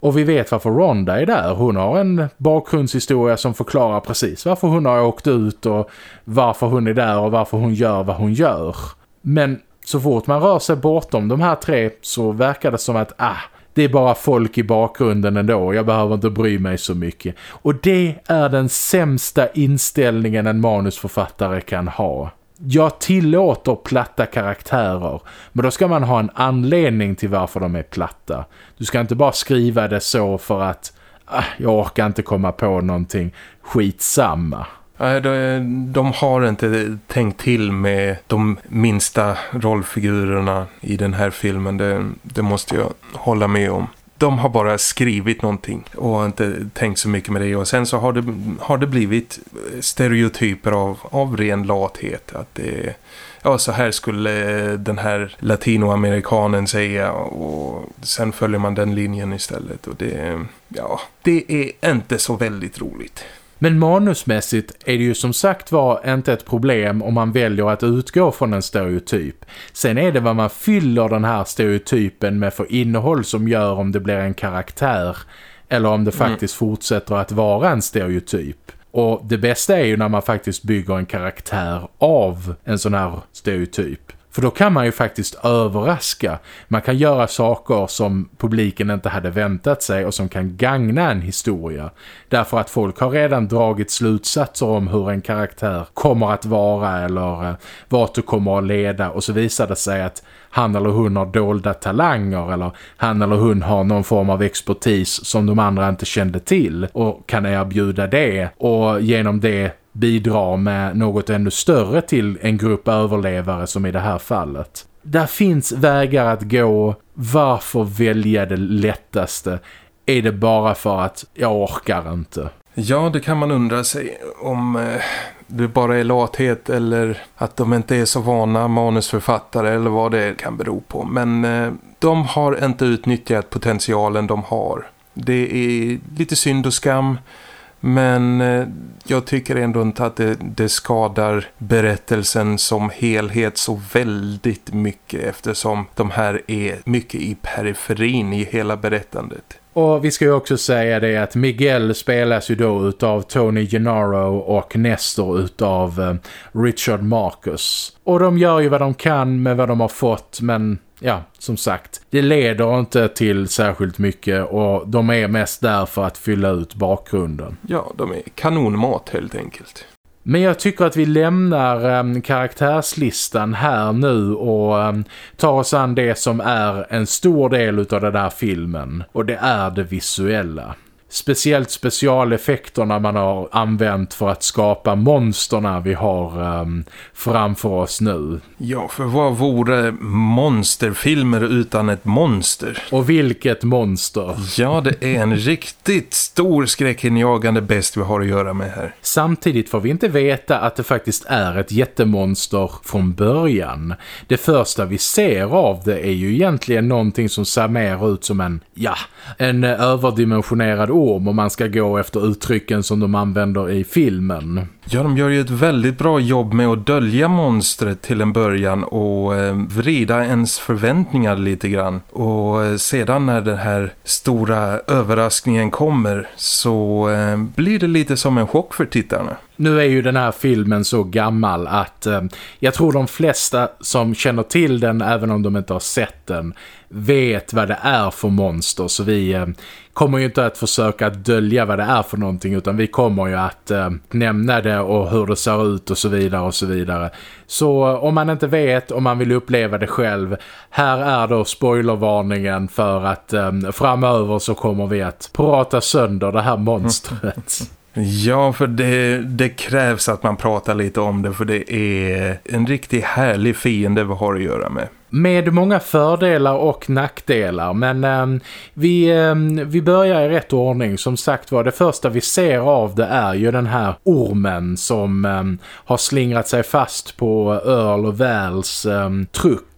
Och vi vet varför Ronda är där. Hon har en bakgrundshistoria som förklarar precis varför hon har åkt ut och varför hon är där och varför hon gör vad hon gör. Men så fort man rör sig bortom de här tre så verkar det som att ah, det är bara folk i bakgrunden ändå. Jag behöver inte bry mig så mycket. Och det är den sämsta inställningen en manusförfattare kan ha jag tillåter platta karaktärer men då ska man ha en anledning till varför de är platta. Du ska inte bara skriva det så för att ah, jag orkar inte komma på någonting skitsamma. Nej, de, de har inte tänkt till med de minsta rollfigurerna i den här filmen. Det, det måste jag hålla med om de har bara skrivit någonting och inte tänkt så mycket med det. Och sen så har det, har det blivit stereotyper av, av ren lathet. Att det ja så här skulle den här latinoamerikanen säga och sen följer man den linjen istället. Och det, ja, det är inte så väldigt roligt. Men manusmässigt är det ju som sagt var inte ett problem om man väljer att utgå från en stereotyp. Sen är det vad man fyller den här stereotypen med för innehåll som gör om det blir en karaktär eller om det mm. faktiskt mm. fortsätter att vara en stereotyp. Och det bästa är ju när man faktiskt bygger en karaktär av en sån här stereotyp. För då kan man ju faktiskt överraska. Man kan göra saker som publiken inte hade väntat sig och som kan gagna en historia. Därför att folk har redan dragit slutsatser om hur en karaktär kommer att vara eller eh, vart du kommer att leda. Och så visar det sig att han eller hon har dolda talanger eller han eller hon har någon form av expertis som de andra inte kände till och kan erbjuda det och genom det bidra med något ännu större till en grupp överlevare som i det här fallet. Där finns vägar att gå. Varför välja det lättaste? Är det bara för att jag orkar inte? Ja, det kan man undra sig om eh, det bara är lathet eller att de inte är så vana manusförfattare eller vad det kan bero på. Men eh, de har inte utnyttjat potentialen de har. Det är lite synd och skam. Men eh, jag tycker ändå inte att det, det, skadar berättelsen som helhet så väldigt mycket eftersom de här är mycket i periferin i hela berättandet. Och vi ska ju också säga det att Miguel spelas ju då utav Tony Gennaro och Nestor utav eh, Richard Marcus. Och de gör ju vad de kan med vad de har fått men ja, som sagt, det leder inte till särskilt mycket och de är mest där för att fylla ut bakgrunden. Ja, de är kanonmat helt enkelt. Men jag tycker att vi lämnar um, karaktärslistan här nu och um, tar oss an det som är en stor del av den här filmen. Och det är det visuella speciellt specialeffekterna man har använt för att skapa monsterna vi har um, framför oss nu. Ja, för vad vore monsterfilmer utan ett monster? Och vilket monster? Ja, det är en riktigt stor skräckinjagande bäst vi har att göra med här. Samtidigt får vi inte veta att det faktiskt är ett jättemonster från början. Det första vi ser av det är ju egentligen någonting som ser mer ut som en, ja, en överdimensionerad orm om man ska gå efter uttrycken som de använder i filmen. Ja, de gör ju ett väldigt bra jobb med att dölja monstret till en början och eh, vrida ens förväntningar lite grann. Och eh, sedan när den här stora överraskningen kommer så eh, blir det lite som en chock för tittarna. Nu är ju den här filmen så gammal att eh, jag tror de flesta som känner till den, även om de inte har sett den, vet vad det är för monster. Så vi eh, kommer ju inte att försöka dölja vad det är för någonting utan vi kommer ju att eh, nämna det och hur det ser ut och så vidare och så vidare. Så eh, om man inte vet, om man vill uppleva det själv, här är då spoilervarningen för att eh, framöver så kommer vi att prata sönder det här monstret. Ja, för det, det, krävs att man pratar lite om det för det är en riktigt härlig fiende vi har att göra med. Med många fördelar och nackdelar men eh, vi, eh, vi börjar i rätt ordning. Som sagt var, det första vi ser av det är ju den här ormen som eh, har slingrat sig fast på Earl och Vals ehm, truck.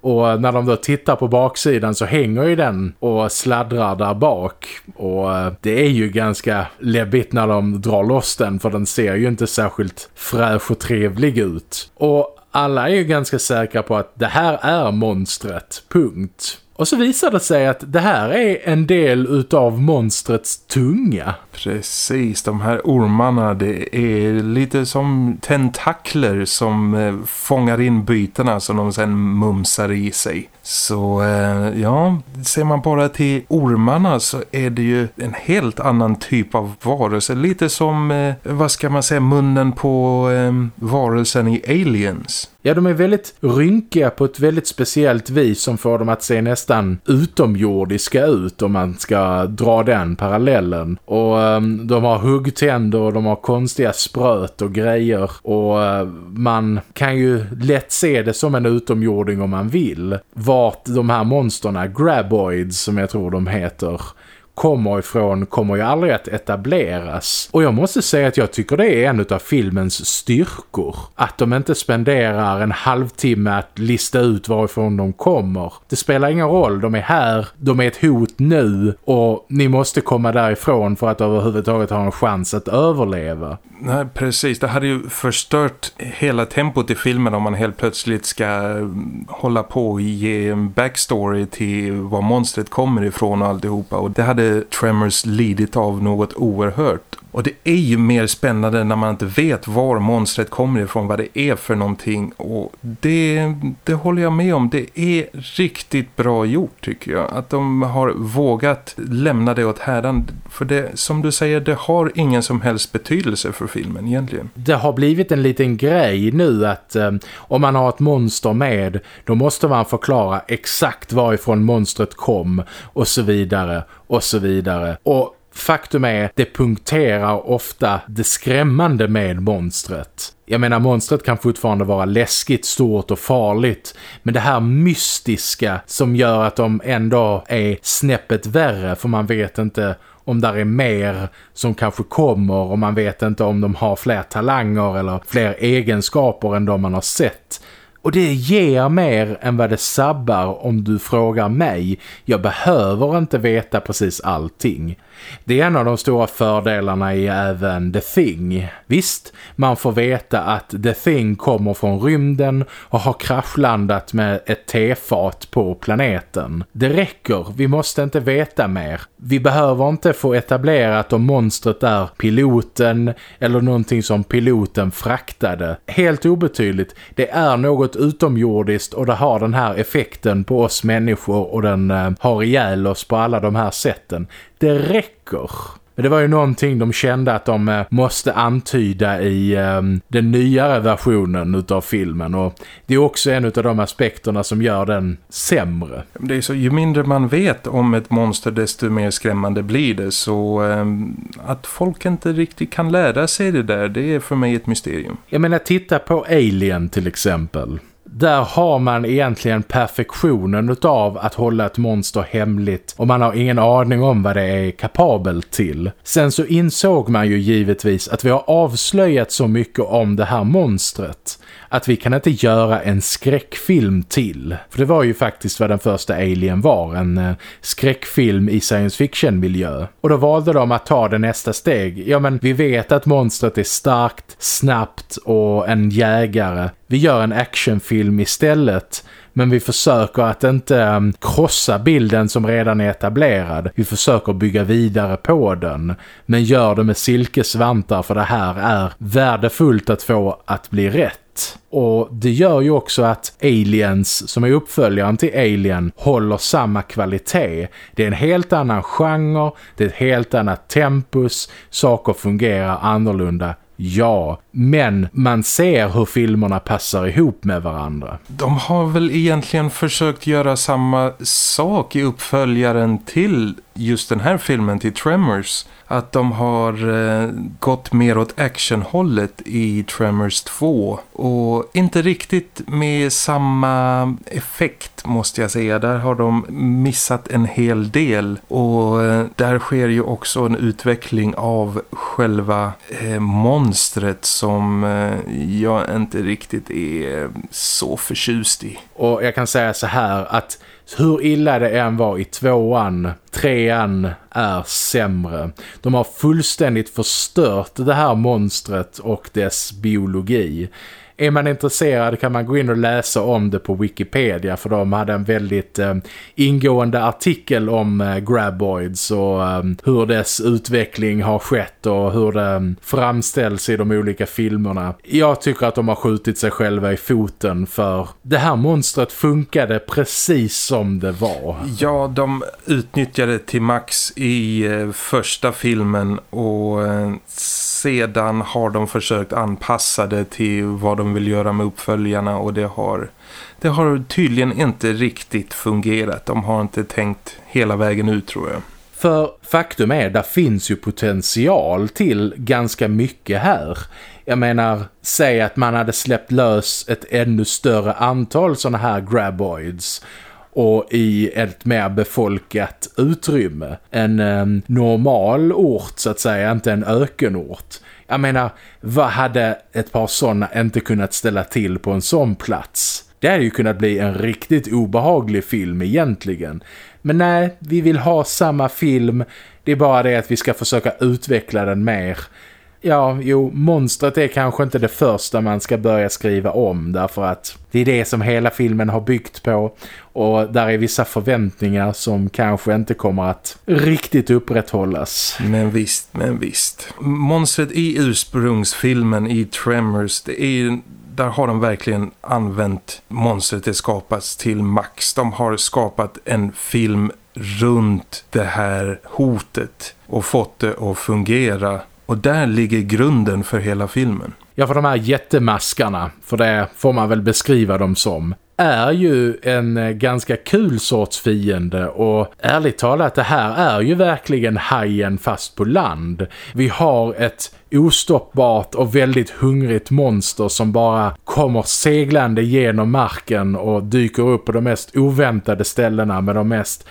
Och när de då tittar på baksidan så hänger ju den och sladdrar där bak. Och eh, det är ju ganska läbbigt när de drar loss den för den ser ju inte särskilt fräsch och trevlig ut. Och alla är ju ganska säkra på att det här är monstret, punkt. Och så visar det sig att det här är en del utav monstrets tunga. Precis, de här ormarna det är lite som tentakler som eh, fångar in bytena som de sen mumsar i sig. Så eh, ja, ser man bara till ormarna så är det ju en helt annan typ av varelse. Lite som, eh, vad ska man säga, munnen på ehm, varelsen i Aliens. Ja, de är väldigt rynkiga på ett väldigt speciellt vis som får dem att se nästan utomjordiska ut om man ska dra den parallellen. Och um, de har huggtänder och de har konstiga spröt och grejer. Och uh, man kan ju lätt se det som en utomjording om man vill. Vart de här monsterna, graboids som jag tror de heter, kommer ifrån kommer ju aldrig att etableras. Och jag måste säga att jag tycker det är en av filmens styrkor. Att de inte spenderar en halvtimme att lista ut varifrån de kommer. Det spelar ingen roll, de är här, de är ett hot nu och ni måste komma därifrån för att överhuvudtaget ha en chans att överleva. Nej, precis. Det hade ju förstört hela tempot i filmen om man helt plötsligt ska eh, hålla på och ge en backstory till var monstret kommer ifrån och alltihopa. Och det hade Tremors lidit av något oerhört. Och det är ju mer spännande när man inte vet var monstret kommer ifrån, vad det är för någonting. Och det, det håller jag med om. Det är riktigt bra gjort tycker jag. Att de har vågat lämna det åt härdan. För det, som du säger, det har ingen som helst betydelse för filmen egentligen. Det har blivit en liten grej nu att eh, om man har ett monster med, då måste man förklara exakt varifrån monstret kom och så vidare och så vidare. Och Faktum är, det punkterar ofta det skrämmande med monstret. Jag menar, monstret kan fortfarande vara läskigt, stort och farligt. Men det här mystiska som gör att de ändå är snäppet värre. För man vet inte om där är mer som kanske kommer och man vet inte om de har fler talanger eller fler egenskaper än de man har sett. Och det ger mer än vad det sabbar om du frågar mig. Jag behöver inte veta precis allting. Det är en av de stora fördelarna i även The Thing. Visst, man får veta att The Thing kommer från rymden och har kraschlandat med ett tefat på planeten. Det räcker, vi måste inte veta mer. Vi behöver inte få etablerat om monstret är piloten eller någonting som piloten fraktade. Helt obetydligt, det är något utomjordiskt och det har den här effekten på oss människor och den eh, har ihjäl oss på alla de här sätten det räcker. Men det var ju någonting de kände att de eh, måste antyda i um, den nyare versionen utav filmen och det är också en av de aspekterna som gör den sämre. Det är så, ju mindre man vet om ett monster desto mer skrämmande blir det så um, att folk inte riktigt kan lära sig det där, det är för mig ett mysterium. Jag menar, titta på Alien till exempel där har man egentligen perfektionen utav att hålla ett monster hemligt och man har ingen aning om vad det är kapabel till. Sen så insåg man ju givetvis att vi har avslöjat så mycket om det här monstret att vi kan inte göra en skräckfilm till. För det var ju faktiskt vad den första Alien var, en eh, skräckfilm i science fiction-miljö. Och då valde de att ta det nästa steg. Ja men vi vet att monstret är starkt, snabbt och en jägare. Vi gör en actionfilm istället men vi försöker att inte um, krossa bilden som redan är etablerad. Vi försöker bygga vidare på den. Men gör det med silkesvantar för det här är värdefullt att få att bli rätt. Och det gör ju också att Aliens, som är uppföljaren till Alien, håller samma kvalitet. Det är en helt annan genre, det är ett helt annat tempus, saker fungerar annorlunda Ja, men man ser hur filmerna passar ihop med varandra. De har väl egentligen försökt göra samma sak i uppföljaren till just den här filmen, till Tremors att de har eh, gått mer åt actionhållet i Tremors 2 och inte riktigt med samma effekt måste jag säga. Där har de missat en hel del och eh, där sker ju också en utveckling av själva eh, monstret som eh, jag inte riktigt är så förtjust i. Och jag kan säga så här att hur illa det än var i tvåan, trean är sämre. De har fullständigt förstört det här monstret och dess biologi. Är man intresserad kan man gå in och läsa om det på Wikipedia för de hade en väldigt eh, ingående artikel om eh, graboids och eh, hur dess utveckling har skett och hur det ehm, framställs i de olika filmerna. Jag tycker att de har skjutit sig själva i foten för det här monstret funkade precis som det var. Ja, de utnyttjade till max i eh, första filmen och eh, sedan har de försökt anpassa det till vad de vill göra med uppföljarna och det har, det har tydligen inte riktigt fungerat. De har inte tänkt hela vägen ut tror jag. För faktum är, där finns ju potential till ganska mycket här. Jag menar, säg att man hade släppt lös ett ännu större antal sådana här graboids- och i ett mer befolkat utrymme. En eh, normal ort så att säga, inte en ökenort. Jag menar, vad hade ett par sådana inte kunnat ställa till på en sån plats? Det hade ju kunnat bli en riktigt obehaglig film egentligen. Men nej, vi vill ha samma film. Det är bara det att vi ska försöka utveckla den mer. Ja, jo, monstret är kanske inte det första man ska börja skriva om därför att det är det som hela filmen har byggt på och där är vissa förväntningar som kanske inte kommer att riktigt upprätthållas. Men visst, men visst. Monstret i ursprungsfilmen i Tremors, det är där har de verkligen använt monstret det skapats till max. De har skapat en film runt det här hotet och fått det att fungera. Och där ligger grunden för hela filmen. Ja, för de här jättemaskarna, för det får man väl beskriva dem som, är ju en eh, ganska kul sorts fiende och ärligt talat det här är ju verkligen hajen fast på land. Vi har ett ostoppbart och väldigt hungrigt monster som bara kommer seglande genom marken och dyker upp på de mest oväntade ställena med de mest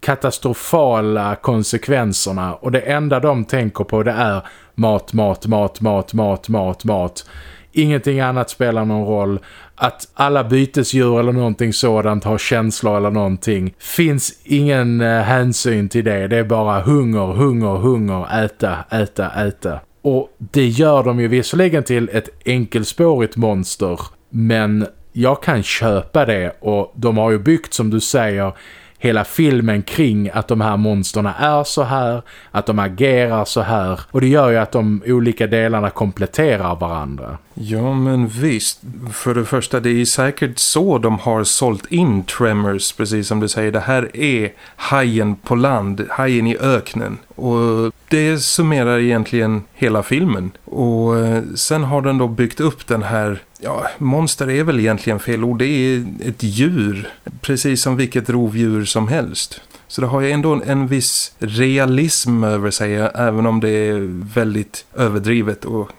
katastrofala konsekvenserna och det enda de tänker på det är mat, mat, mat, mat, mat, mat, mat. Ingenting annat spelar någon roll. Att alla bytesdjur eller någonting sådant har känslor eller någonting. Finns ingen eh, hänsyn till det. Det är bara hunger, hunger, hunger, äta, äta, äta. Och det gör de ju visserligen till ett enkelspårigt monster. Men jag kan köpa det och de har ju byggt som du säger hela filmen kring att de här monsterna är så här, att de agerar så här och det gör ju att de olika delarna kompletterar varandra. Ja men visst, för det första det är säkert så de har sålt in Tremors precis som du säger. Det här är hajen på land, hajen i öknen och det summerar egentligen hela filmen. Och eh, sen har den då byggt upp den här ja, monster är väl egentligen fel ord. Det är ett djur, precis som vilket rovdjur som helst. Så det har ju ändå en viss realism över sig, även om det är väldigt överdrivet och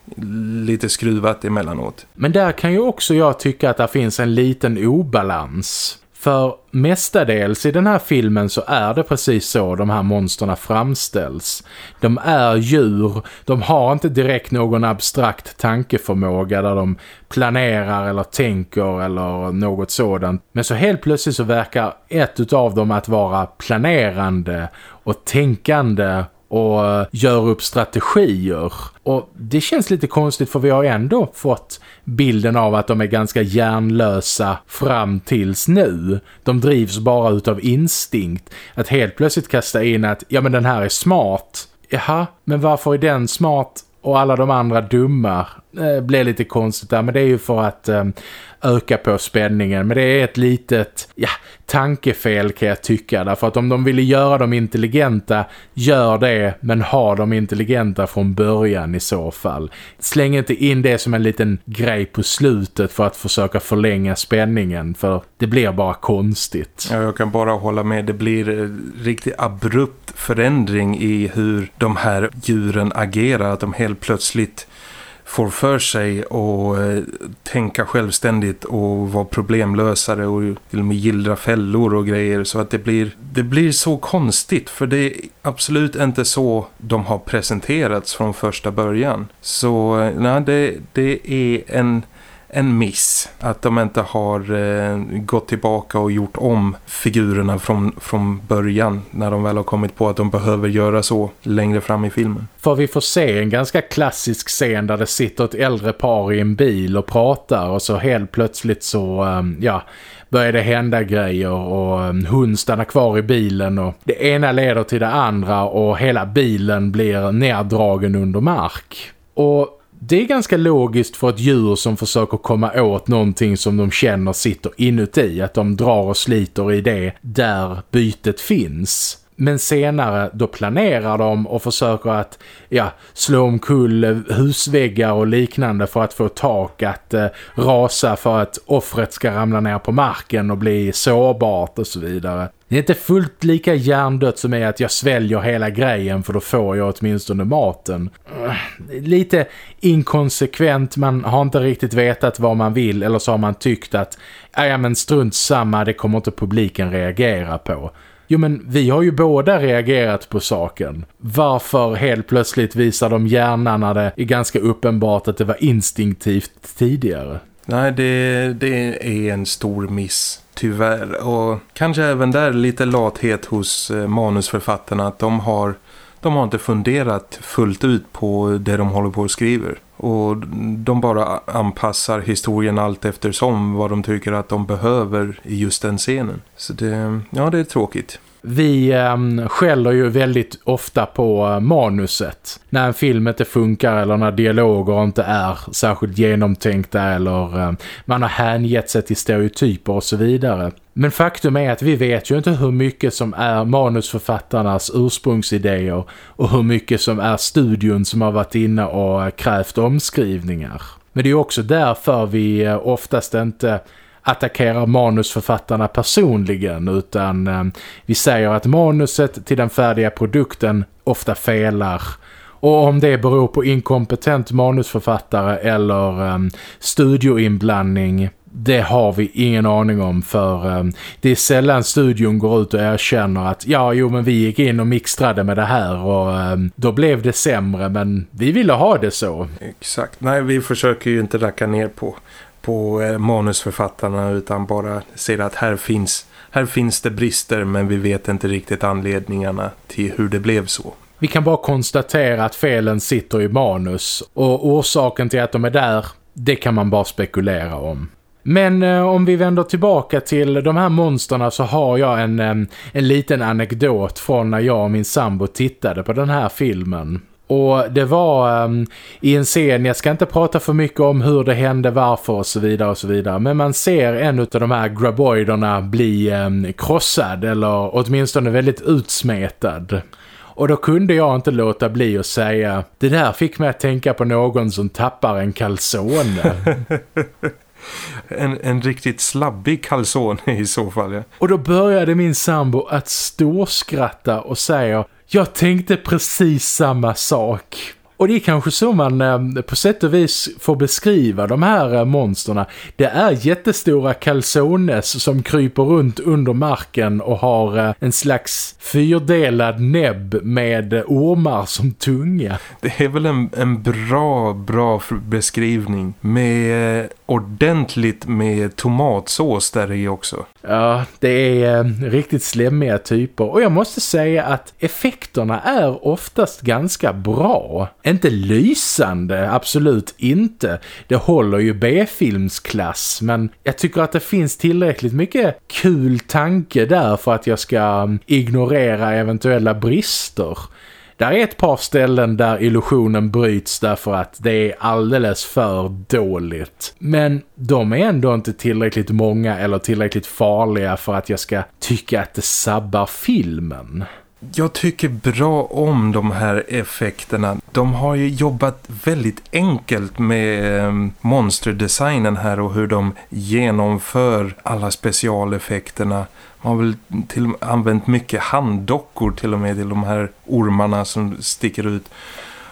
lite skruvat emellanåt. Men där kan ju också jag tycka att det finns en liten obalans. För mestadels i den här filmen så är det precis så de här monsterna framställs. De är djur, de har inte direkt någon abstrakt tankeförmåga där de planerar eller tänker eller något sådant. Men så helt plötsligt så verkar ett av dem att vara planerande och tänkande och eh, gör upp strategier. Och det känns lite konstigt för vi har ändå fått bilden av att de är ganska hjärnlösa fram tills nu. De drivs bara utav instinkt. Att helt plötsligt kasta in att ja men den här är smart. Jaha, men varför är den smart och alla de andra dumma? Eh, blir lite konstigt där men det är ju för att eh, öka på spänningen. Men det är ett litet ja, tankefel kan jag tycka. Därför att om de ville göra dem intelligenta, gör det. Men ha dem intelligenta från början i så fall. Släng inte in det som en liten grej på slutet för att försöka förlänga spänningen. För det blir bara konstigt. Ja, jag kan bara hålla med. Det blir eh, riktigt abrupt förändring i hur de här djuren agerar. Att de helt plötsligt får för sig att eh, tänka självständigt och vara problemlösare och till och med gillra fällor och grejer så att det blir, det blir så konstigt för det är absolut inte så de har presenterats från första början. Så eh, nej, det, det är en en miss att de inte har eh, gått tillbaka och gjort om figurerna från, från början när de väl har kommit på att de behöver göra så längre fram i filmen. För vi får se en ganska klassisk scen där det sitter ett äldre par i en bil och pratar och så helt plötsligt så, um, ja börjar det hända grejer och ehm, hon stannar kvar i bilen och det ena leder till det andra och hela bilen blir neddragen under mark. Och det är ganska logiskt för ett djur som försöker komma åt någonting som de känner sitter inuti. Att de drar och sliter i det där bytet finns. Men senare då planerar de och försöker att ja, slå omkull husväggar och liknande för att få tak att eh, rasa för att offret ska ramla ner på marken och bli sårbart och så vidare. Det är inte fullt lika hjärndött som är att jag sväljer hela grejen för då får jag åtminstone maten. Lite inkonsekvent, man har inte riktigt vetat vad man vill eller så har man tyckt att ja men strunt samma, det kommer inte publiken reagera på. Jo men vi har ju båda reagerat på saken. Varför helt plötsligt visar de hjärnan när det är ganska uppenbart att det var instinktivt tidigare? Nej, det, det är en stor miss tyvärr. Och kanske även där lite lathet hos eh, manusförfattarna att de har, de har inte funderat fullt ut på det de håller på och skriver. Och de bara anpassar historien allt eftersom vad de tycker att de behöver i just den scenen. Så det, ja, det är tråkigt. Vi eh, skäller ju väldigt ofta på eh, manuset. När en film inte funkar eller när dialoger inte är särskilt genomtänkta eller eh, man har hängett sig till stereotyper och så vidare. Men faktum är att vi vet ju inte hur mycket som är manusförfattarnas ursprungsidéer och hur mycket som är studion som har varit inne och eh, krävt omskrivningar. Men det är också därför vi eh, oftast inte attackerar manusförfattarna personligen utan eh, vi säger att manuset till den färdiga produkten ofta felar och om det beror på inkompetent manusförfattare eller eh, studioinblandning det har vi ingen aning om för um, det är sällan studion går ut och erkänner att ja, jo men vi gick in och mixtrade med det här och um, då blev det sämre men vi ville ha det så. Exakt, nej vi försöker ju inte racka ner på på eh, manusförfattarna utan bara ser att här finns, här finns det brister men vi vet inte riktigt anledningarna till hur det blev så. Vi kan bara konstatera att felen sitter i manus och orsaken till att de är där, det kan man bara spekulera om. Men eh, om vi vänder tillbaka till de här monsterna så har jag en, en, en liten anekdot från när jag och min sambo tittade på den här filmen. Och det var um, i en scen, jag ska inte prata för mycket om hur det hände, varför och så vidare och så vidare. Men man ser en av de här graboiderna bli um, krossad eller åtminstone väldigt utsmetad. Och då kunde jag inte låta bli att säga, det där fick mig att tänka på någon som tappar en calzone. En, en riktigt slabbig calzone i så fall. Ja. Och då började min sambo att storskratta och säga jag tänkte precis samma sak. Och det är kanske så man eh, på sätt och vis får beskriva de här eh, monsterna. Det är jättestora calzones som kryper runt under marken och har eh, en slags fyrdelad näbb med ormar som tunga. Det är väl en, en bra, bra beskrivning med ordentligt med tomatsås där i också. Ja, det är eh, riktigt slemmiga typer. Och jag måste säga att effekterna är oftast ganska bra. Inte lysande, absolut inte. Det håller ju B-filmsklass, men jag tycker att det finns tillräckligt mycket kul tanke där för att jag ska mm, ignorera eventuella brister. Där är ett par ställen där illusionen bryts därför att det är alldeles för dåligt. Men de är ändå inte tillräckligt många eller tillräckligt farliga för att jag ska tycka att det sabbar filmen. Jag tycker bra om de här effekterna. De har ju jobbat väldigt enkelt med eh, monsterdesignen här och hur de genomför alla specialeffekterna. Man har väl till, använt mycket handdockor till och med till de här ormarna som sticker ut.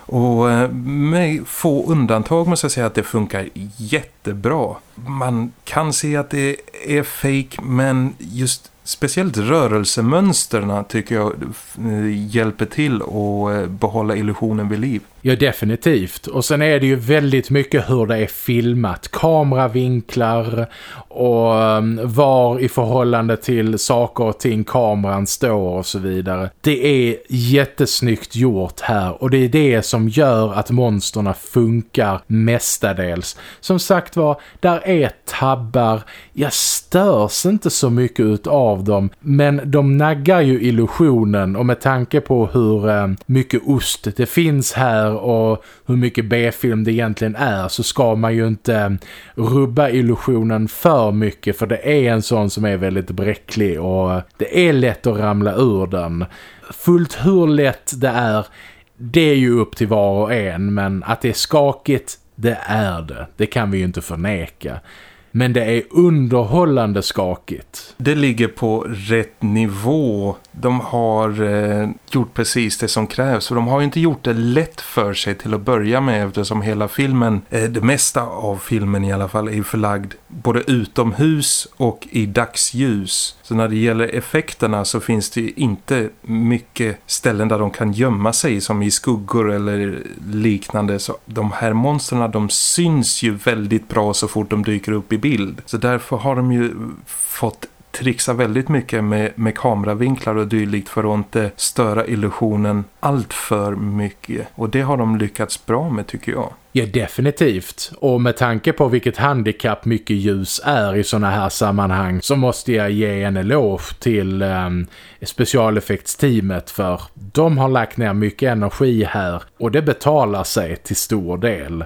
Och eh, med få undantag måste jag säga att det funkar jättebra. Man kan se att det är fake men just speciellt rörelsemönsterna tycker jag eh, hjälper till att eh, behålla illusionen vid liv. Ja, definitivt. Och sen är det ju väldigt mycket hur det är filmat. Kameravinklar och um, var i förhållande till saker och ting kameran står och så vidare. Det är jättesnyggt gjort här och det är det som gör att monsterna funkar mestadels. Som sagt var, där är tabbar. Jag störs inte så mycket av dem men de naggar ju illusionen och med tanke på hur um, mycket ost det finns här och hur mycket B-film det egentligen är så ska man ju inte eh, rubba illusionen för mycket för det är en sån som är väldigt bräcklig och eh, det är lätt att ramla ur den. Fullt hur lätt det är, det är ju upp till var och en men att det är skakigt, det är det. Det kan vi ju inte förneka. Men det är underhållande skakigt. Det ligger på rätt nivå. De har eh, gjort precis det som krävs. För de har ju inte gjort det lätt för sig till att börja med eftersom hela filmen, eh, det mesta av filmen i alla fall, är förlagd både utomhus och i dagsljus. Så när det gäller effekterna så finns det inte mycket ställen där de kan gömma sig som i skuggor eller liknande. Så de här monstren de syns ju väldigt bra så fort de dyker upp i bild. Så därför har de ju fått trixa väldigt mycket med, med kameravinklar och dylikt för att inte störa illusionen allt för mycket. Och det har de lyckats bra med tycker jag. Ja, definitivt. Och med tanke på vilket handikapp mycket ljus är i såna här sammanhang så måste jag ge en eloge till um, specialeffektsteamet för de har lagt ner mycket energi här och det betalar sig till stor del.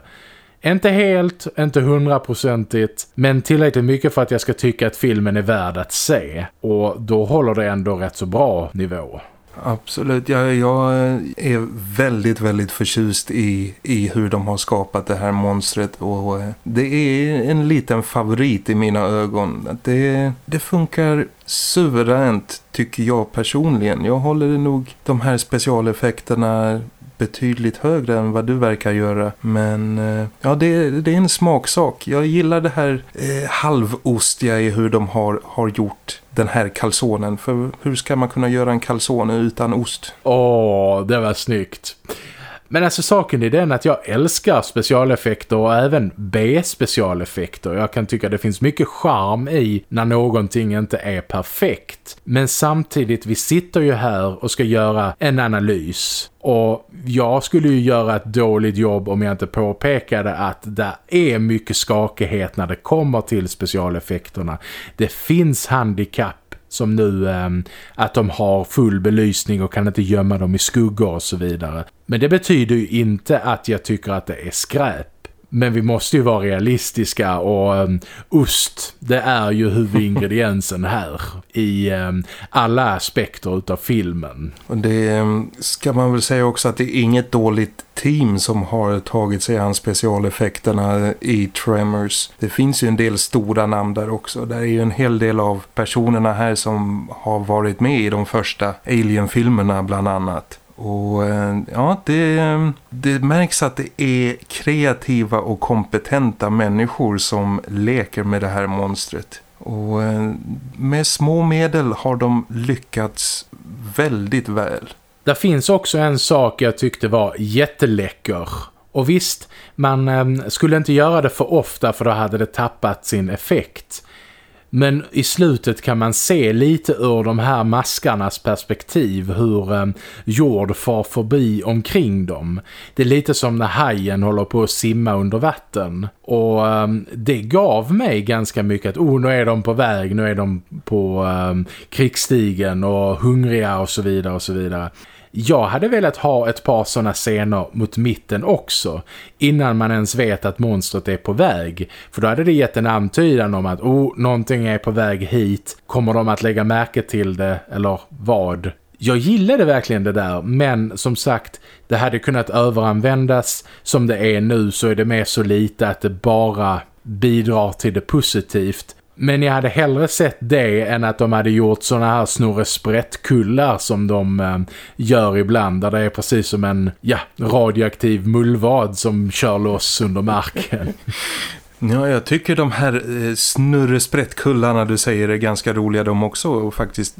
Inte helt, inte hundraprocentigt, men tillräckligt mycket för att jag ska tycka att filmen är värd att se. Och då håller det ändå rätt så bra nivå. Absolut, jag, jag eh, är väldigt, väldigt förtjust i, i hur de har skapat det här monstret och eh, det är en liten favorit i mina ögon. Det, det funkar suveränt tycker jag personligen. Jag håller nog de här specialeffekterna betydligt högre än vad du verkar göra. Men eh, ja, det, det är en smaksak. Jag gillar det här eh, halvostiga i hur de har, har gjort den här kalsonen. För hur ska man kunna göra en kalsone utan ost? Åh, det var snyggt. Men alltså saken är den att jag älskar specialeffekter och även B-specialeffekter. Jag kan tycka det finns mycket charm i när någonting inte är perfekt. Men samtidigt, vi sitter ju här och ska göra en analys. Och jag skulle ju göra ett dåligt jobb om jag inte påpekade att det är mycket skakighet när det kommer till specialeffekterna. Det finns handikapp som nu eh, att de har full belysning och kan inte gömma dem i skuggor och så vidare. Men det betyder ju inte att jag tycker att det är skräp. Men vi måste ju vara realistiska och um, ost, det är ju huvudingrediensen här i um, alla aspekter utav filmen. Och det ehm, ska man väl säga också att det är inget dåligt team som har tagit sig an specialeffekterna i Tremors. Det finns ju en del stora namn där också. Det är ju en hel del av personerna här som har varit med i de första Alien-filmerna bland annat. Och eh, ja, det, det märks att det är kreativa och kompetenta människor som leker med det här monstret. Och eh, med små medel har de lyckats väldigt väl. Det finns också en sak jag tyckte var jätteläcker. Och visst, man eh, skulle inte göra det för ofta för då hade det tappat sin effekt. Men i slutet kan man se lite ur de här maskarnas perspektiv hur eh, jord far förbi omkring dem. Det är lite som när hajen håller på att simma under vatten. Och eh, det gav mig ganska mycket att oh, nu är de på väg, nu är de på eh, krigsstigen och hungriga och så vidare och så vidare. Jag hade velat ha ett par sådana scener mot mitten också innan man ens vet att monstret är på väg. För då hade det gett en antydan om att oh, någonting är på väg hit. Kommer de att lägga märke till det eller vad? Jag gillade verkligen det där men som sagt det hade kunnat överanvändas. Som det är nu så är det mer så lite att det bara bidrar till det positivt men jag hade hellre sett det än att de hade gjort såna här snurresprättkullar som de eh, gör ibland. Där det är precis som en ja, radioaktiv mullvad som kör loss under marken. Ja, jag tycker de här eh, snurresprättkullarna du säger är ganska roliga de också och faktiskt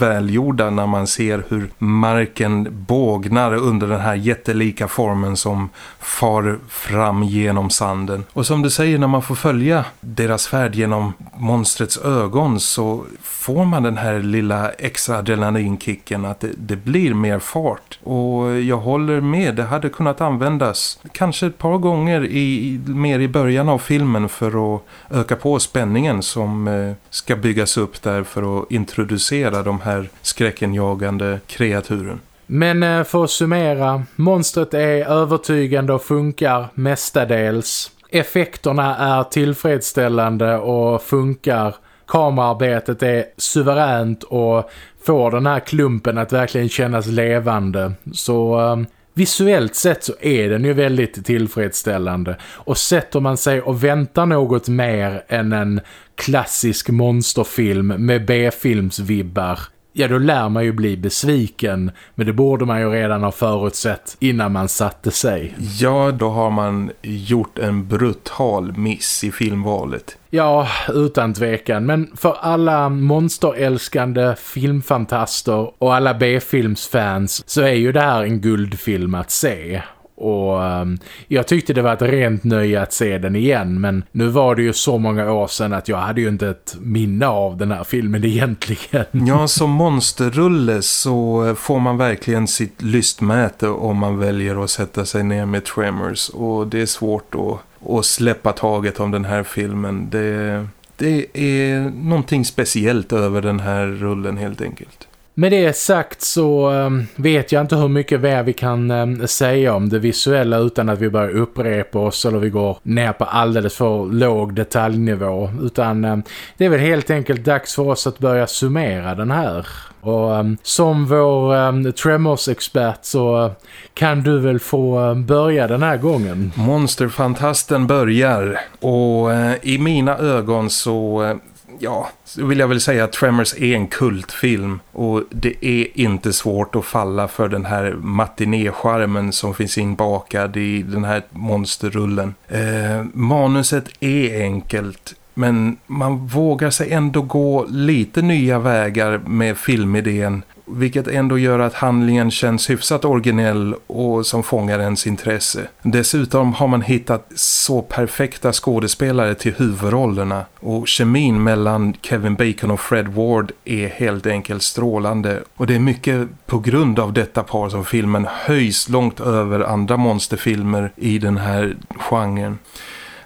välgjorda när man ser hur marken bågnar under den här jättelika formen som far fram genom sanden. Och som du säger, när man får följa deras färd genom monstrets ögon så får man den här lilla extra adrenalinkicken att det, det blir mer fart. Och jag håller med, det hade kunnat användas kanske ett par gånger i, mer i början av filmen filmen för att öka på spänningen som eh, ska byggas upp där för att introducera de här skräckenjagande kreaturen. Men eh, för att summera, monstret är övertygande och funkar mestadels. Effekterna är tillfredsställande och funkar. Kamerarbetet är suveränt och får den här klumpen att verkligen kännas levande. Så eh, Visuellt sett så är den ju väldigt tillfredsställande. Och sätter man sig och väntar något mer än en klassisk monsterfilm med B-filmsvibbar ja då lär man ju bli besviken men det borde man ju redan ha förutsett innan man satte sig. Ja, då har man gjort en brutal miss i filmvalet. Ja, utan tvekan. Men för alla monsterälskande filmfantaster och alla B-filmsfans så är ju det här en guldfilm att se. Och um, jag tyckte det var ett rent nöje att se den igen men nu var det ju så många år sedan att jag hade ju inte ett minne av den här filmen egentligen. Ja, som monsterrulle så får man verkligen sitt lystmäte om man väljer att sätta sig ner med Tremors och det är svårt att, att släppa taget om den här filmen. Det, det är någonting speciellt över den här rullen helt enkelt. Med det sagt så ehm, vet jag inte hur mycket mer vi kan ehm, säga om det visuella utan att vi börjar upprepa oss eller vi går ner på alldeles för låg detaljnivå. Utan ehm, det är väl helt enkelt dags för oss att börja summera den här. Och som vår Tremors-expert så kan du väl få börja den här gången. Monsterfantasten börjar och eh, i mina ögon så eh, ja, så vill jag väl säga att Tremors är en kultfilm och det är inte svårt att falla för den här matinéskärmen som finns inbakad i den här monsterrullen. Eh, manuset är enkelt men man vågar sig ändå gå lite nya vägar med filmidén vilket ändå gör att handlingen känns hyfsat originell och som fångar ens intresse. Dessutom har man hittat så perfekta skådespelare till huvudrollerna och kemin mellan Kevin Bacon och Fred Ward är helt enkelt strålande och det är mycket på grund av detta par som filmen höjs långt över andra monsterfilmer i den här genren.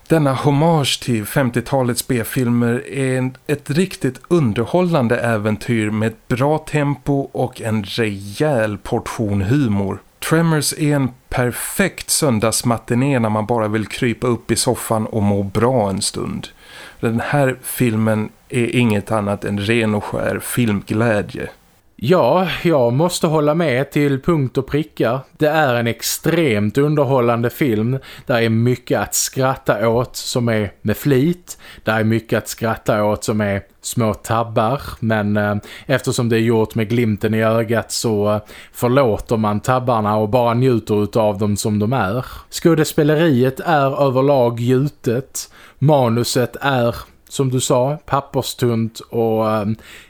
Denna hommage till 50-talets B-filmer är ett riktigt underhållande äventyr med ett bra tempo och en rejäl portion humor. Tremors är en perfekt söndagsmatiné när man bara vill krypa upp i soffan och må bra en stund. Den här filmen är inget annat än ren och skär filmglädje. Ja, jag måste hålla med till punkt och pricka. Det är en extremt underhållande film. Det är mycket att skratta åt som är med flit. Det är mycket att skratta åt som är små tabbar. Men eh, eftersom det är gjort med glimten i ögat så eh, förlåter man tabbarna och bara njuter av dem som de är. Skådespeleriet är överlag gjutet. Manuset är som du sa, papperstunt och eh,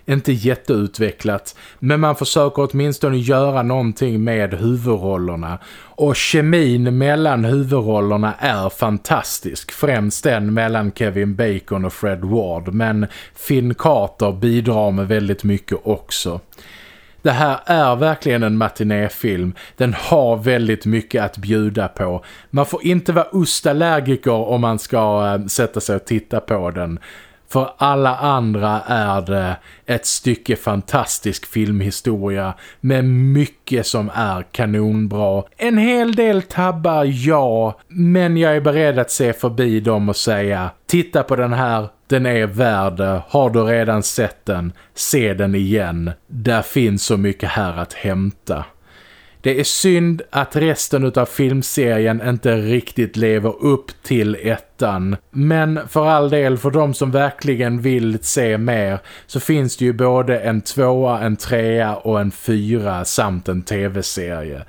inte jätteutvecklat. Men man försöker åtminstone göra någonting med huvudrollerna. Och kemin mellan huvudrollerna är fantastisk. Främst den mellan Kevin Bacon och Fred Ward. Men Finn Carter bidrar med väldigt mycket också. Det här är verkligen en matinéfilm. Den har väldigt mycket att bjuda på. Man får inte vara ostallergiker om man ska eh, sätta sig och titta på den. För alla andra är det ett stycke fantastisk filmhistoria med mycket som är kanonbra. En hel del tabbar, ja, men jag är beredd att se förbi dem och säga titta på den här, den är värd Har du redan sett den, se den igen. Där finns så mycket här att hämta. Det är synd att resten av filmserien inte riktigt lever upp till ettan. Men för all del, för de som verkligen vill se mer så finns det ju både en tvåa, en trea och en fyra samt en tv-serie.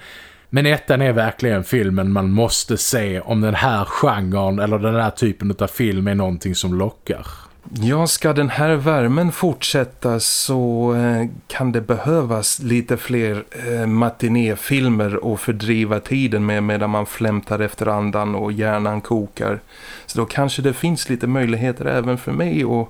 Men ettan är verkligen filmen man måste se om den här genren eller den här typen av film är någonting som lockar. Ja, ska den här värmen fortsätta så eh, kan det behövas lite fler eh, matinéfilmer att fördriva tiden med medan man flämtar efter andan och hjärnan kokar. Så då kanske det finns lite möjligheter även för mig att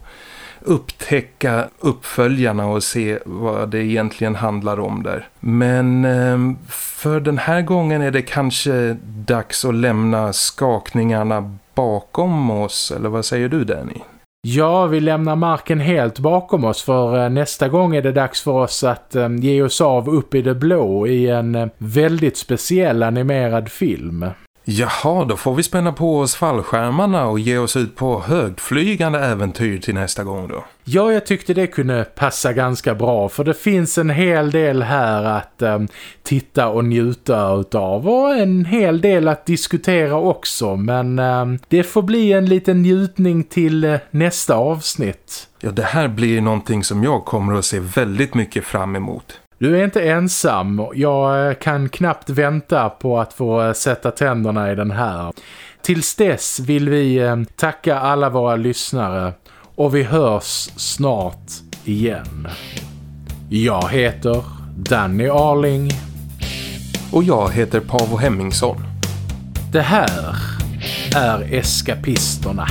upptäcka uppföljarna och se vad det egentligen handlar om där. Men ehm, för den här gången är det kanske dags att lämna skakningarna bakom oss, eller vad säger du Danny? Ja, vi lämnar marken helt bakom oss för eh, nästa gång är det dags för oss att ehm, ge oss av upp i det blå i en eh, väldigt speciell animerad film. Jaha, då får vi spänna på oss fallskärmarna och ge oss ut på högflygande äventyr till nästa gång då. Ja, jag tyckte det kunde passa ganska bra för det finns en hel del här att eh, titta och njuta utav och en hel del att diskutera också men eh, det får bli en liten njutning till eh, nästa avsnitt. Ja, det här blir någonting som jag kommer att se väldigt mycket fram emot. Du är inte ensam. Jag eh, kan knappt vänta på att få eh, sätta tänderna i den här. Tills dess vill vi eh, tacka alla våra lyssnare och vi hörs snart igen. Jag heter Danny Arling. Och jag heter Pavo Hemmingsson. Det här är Eskapisterna.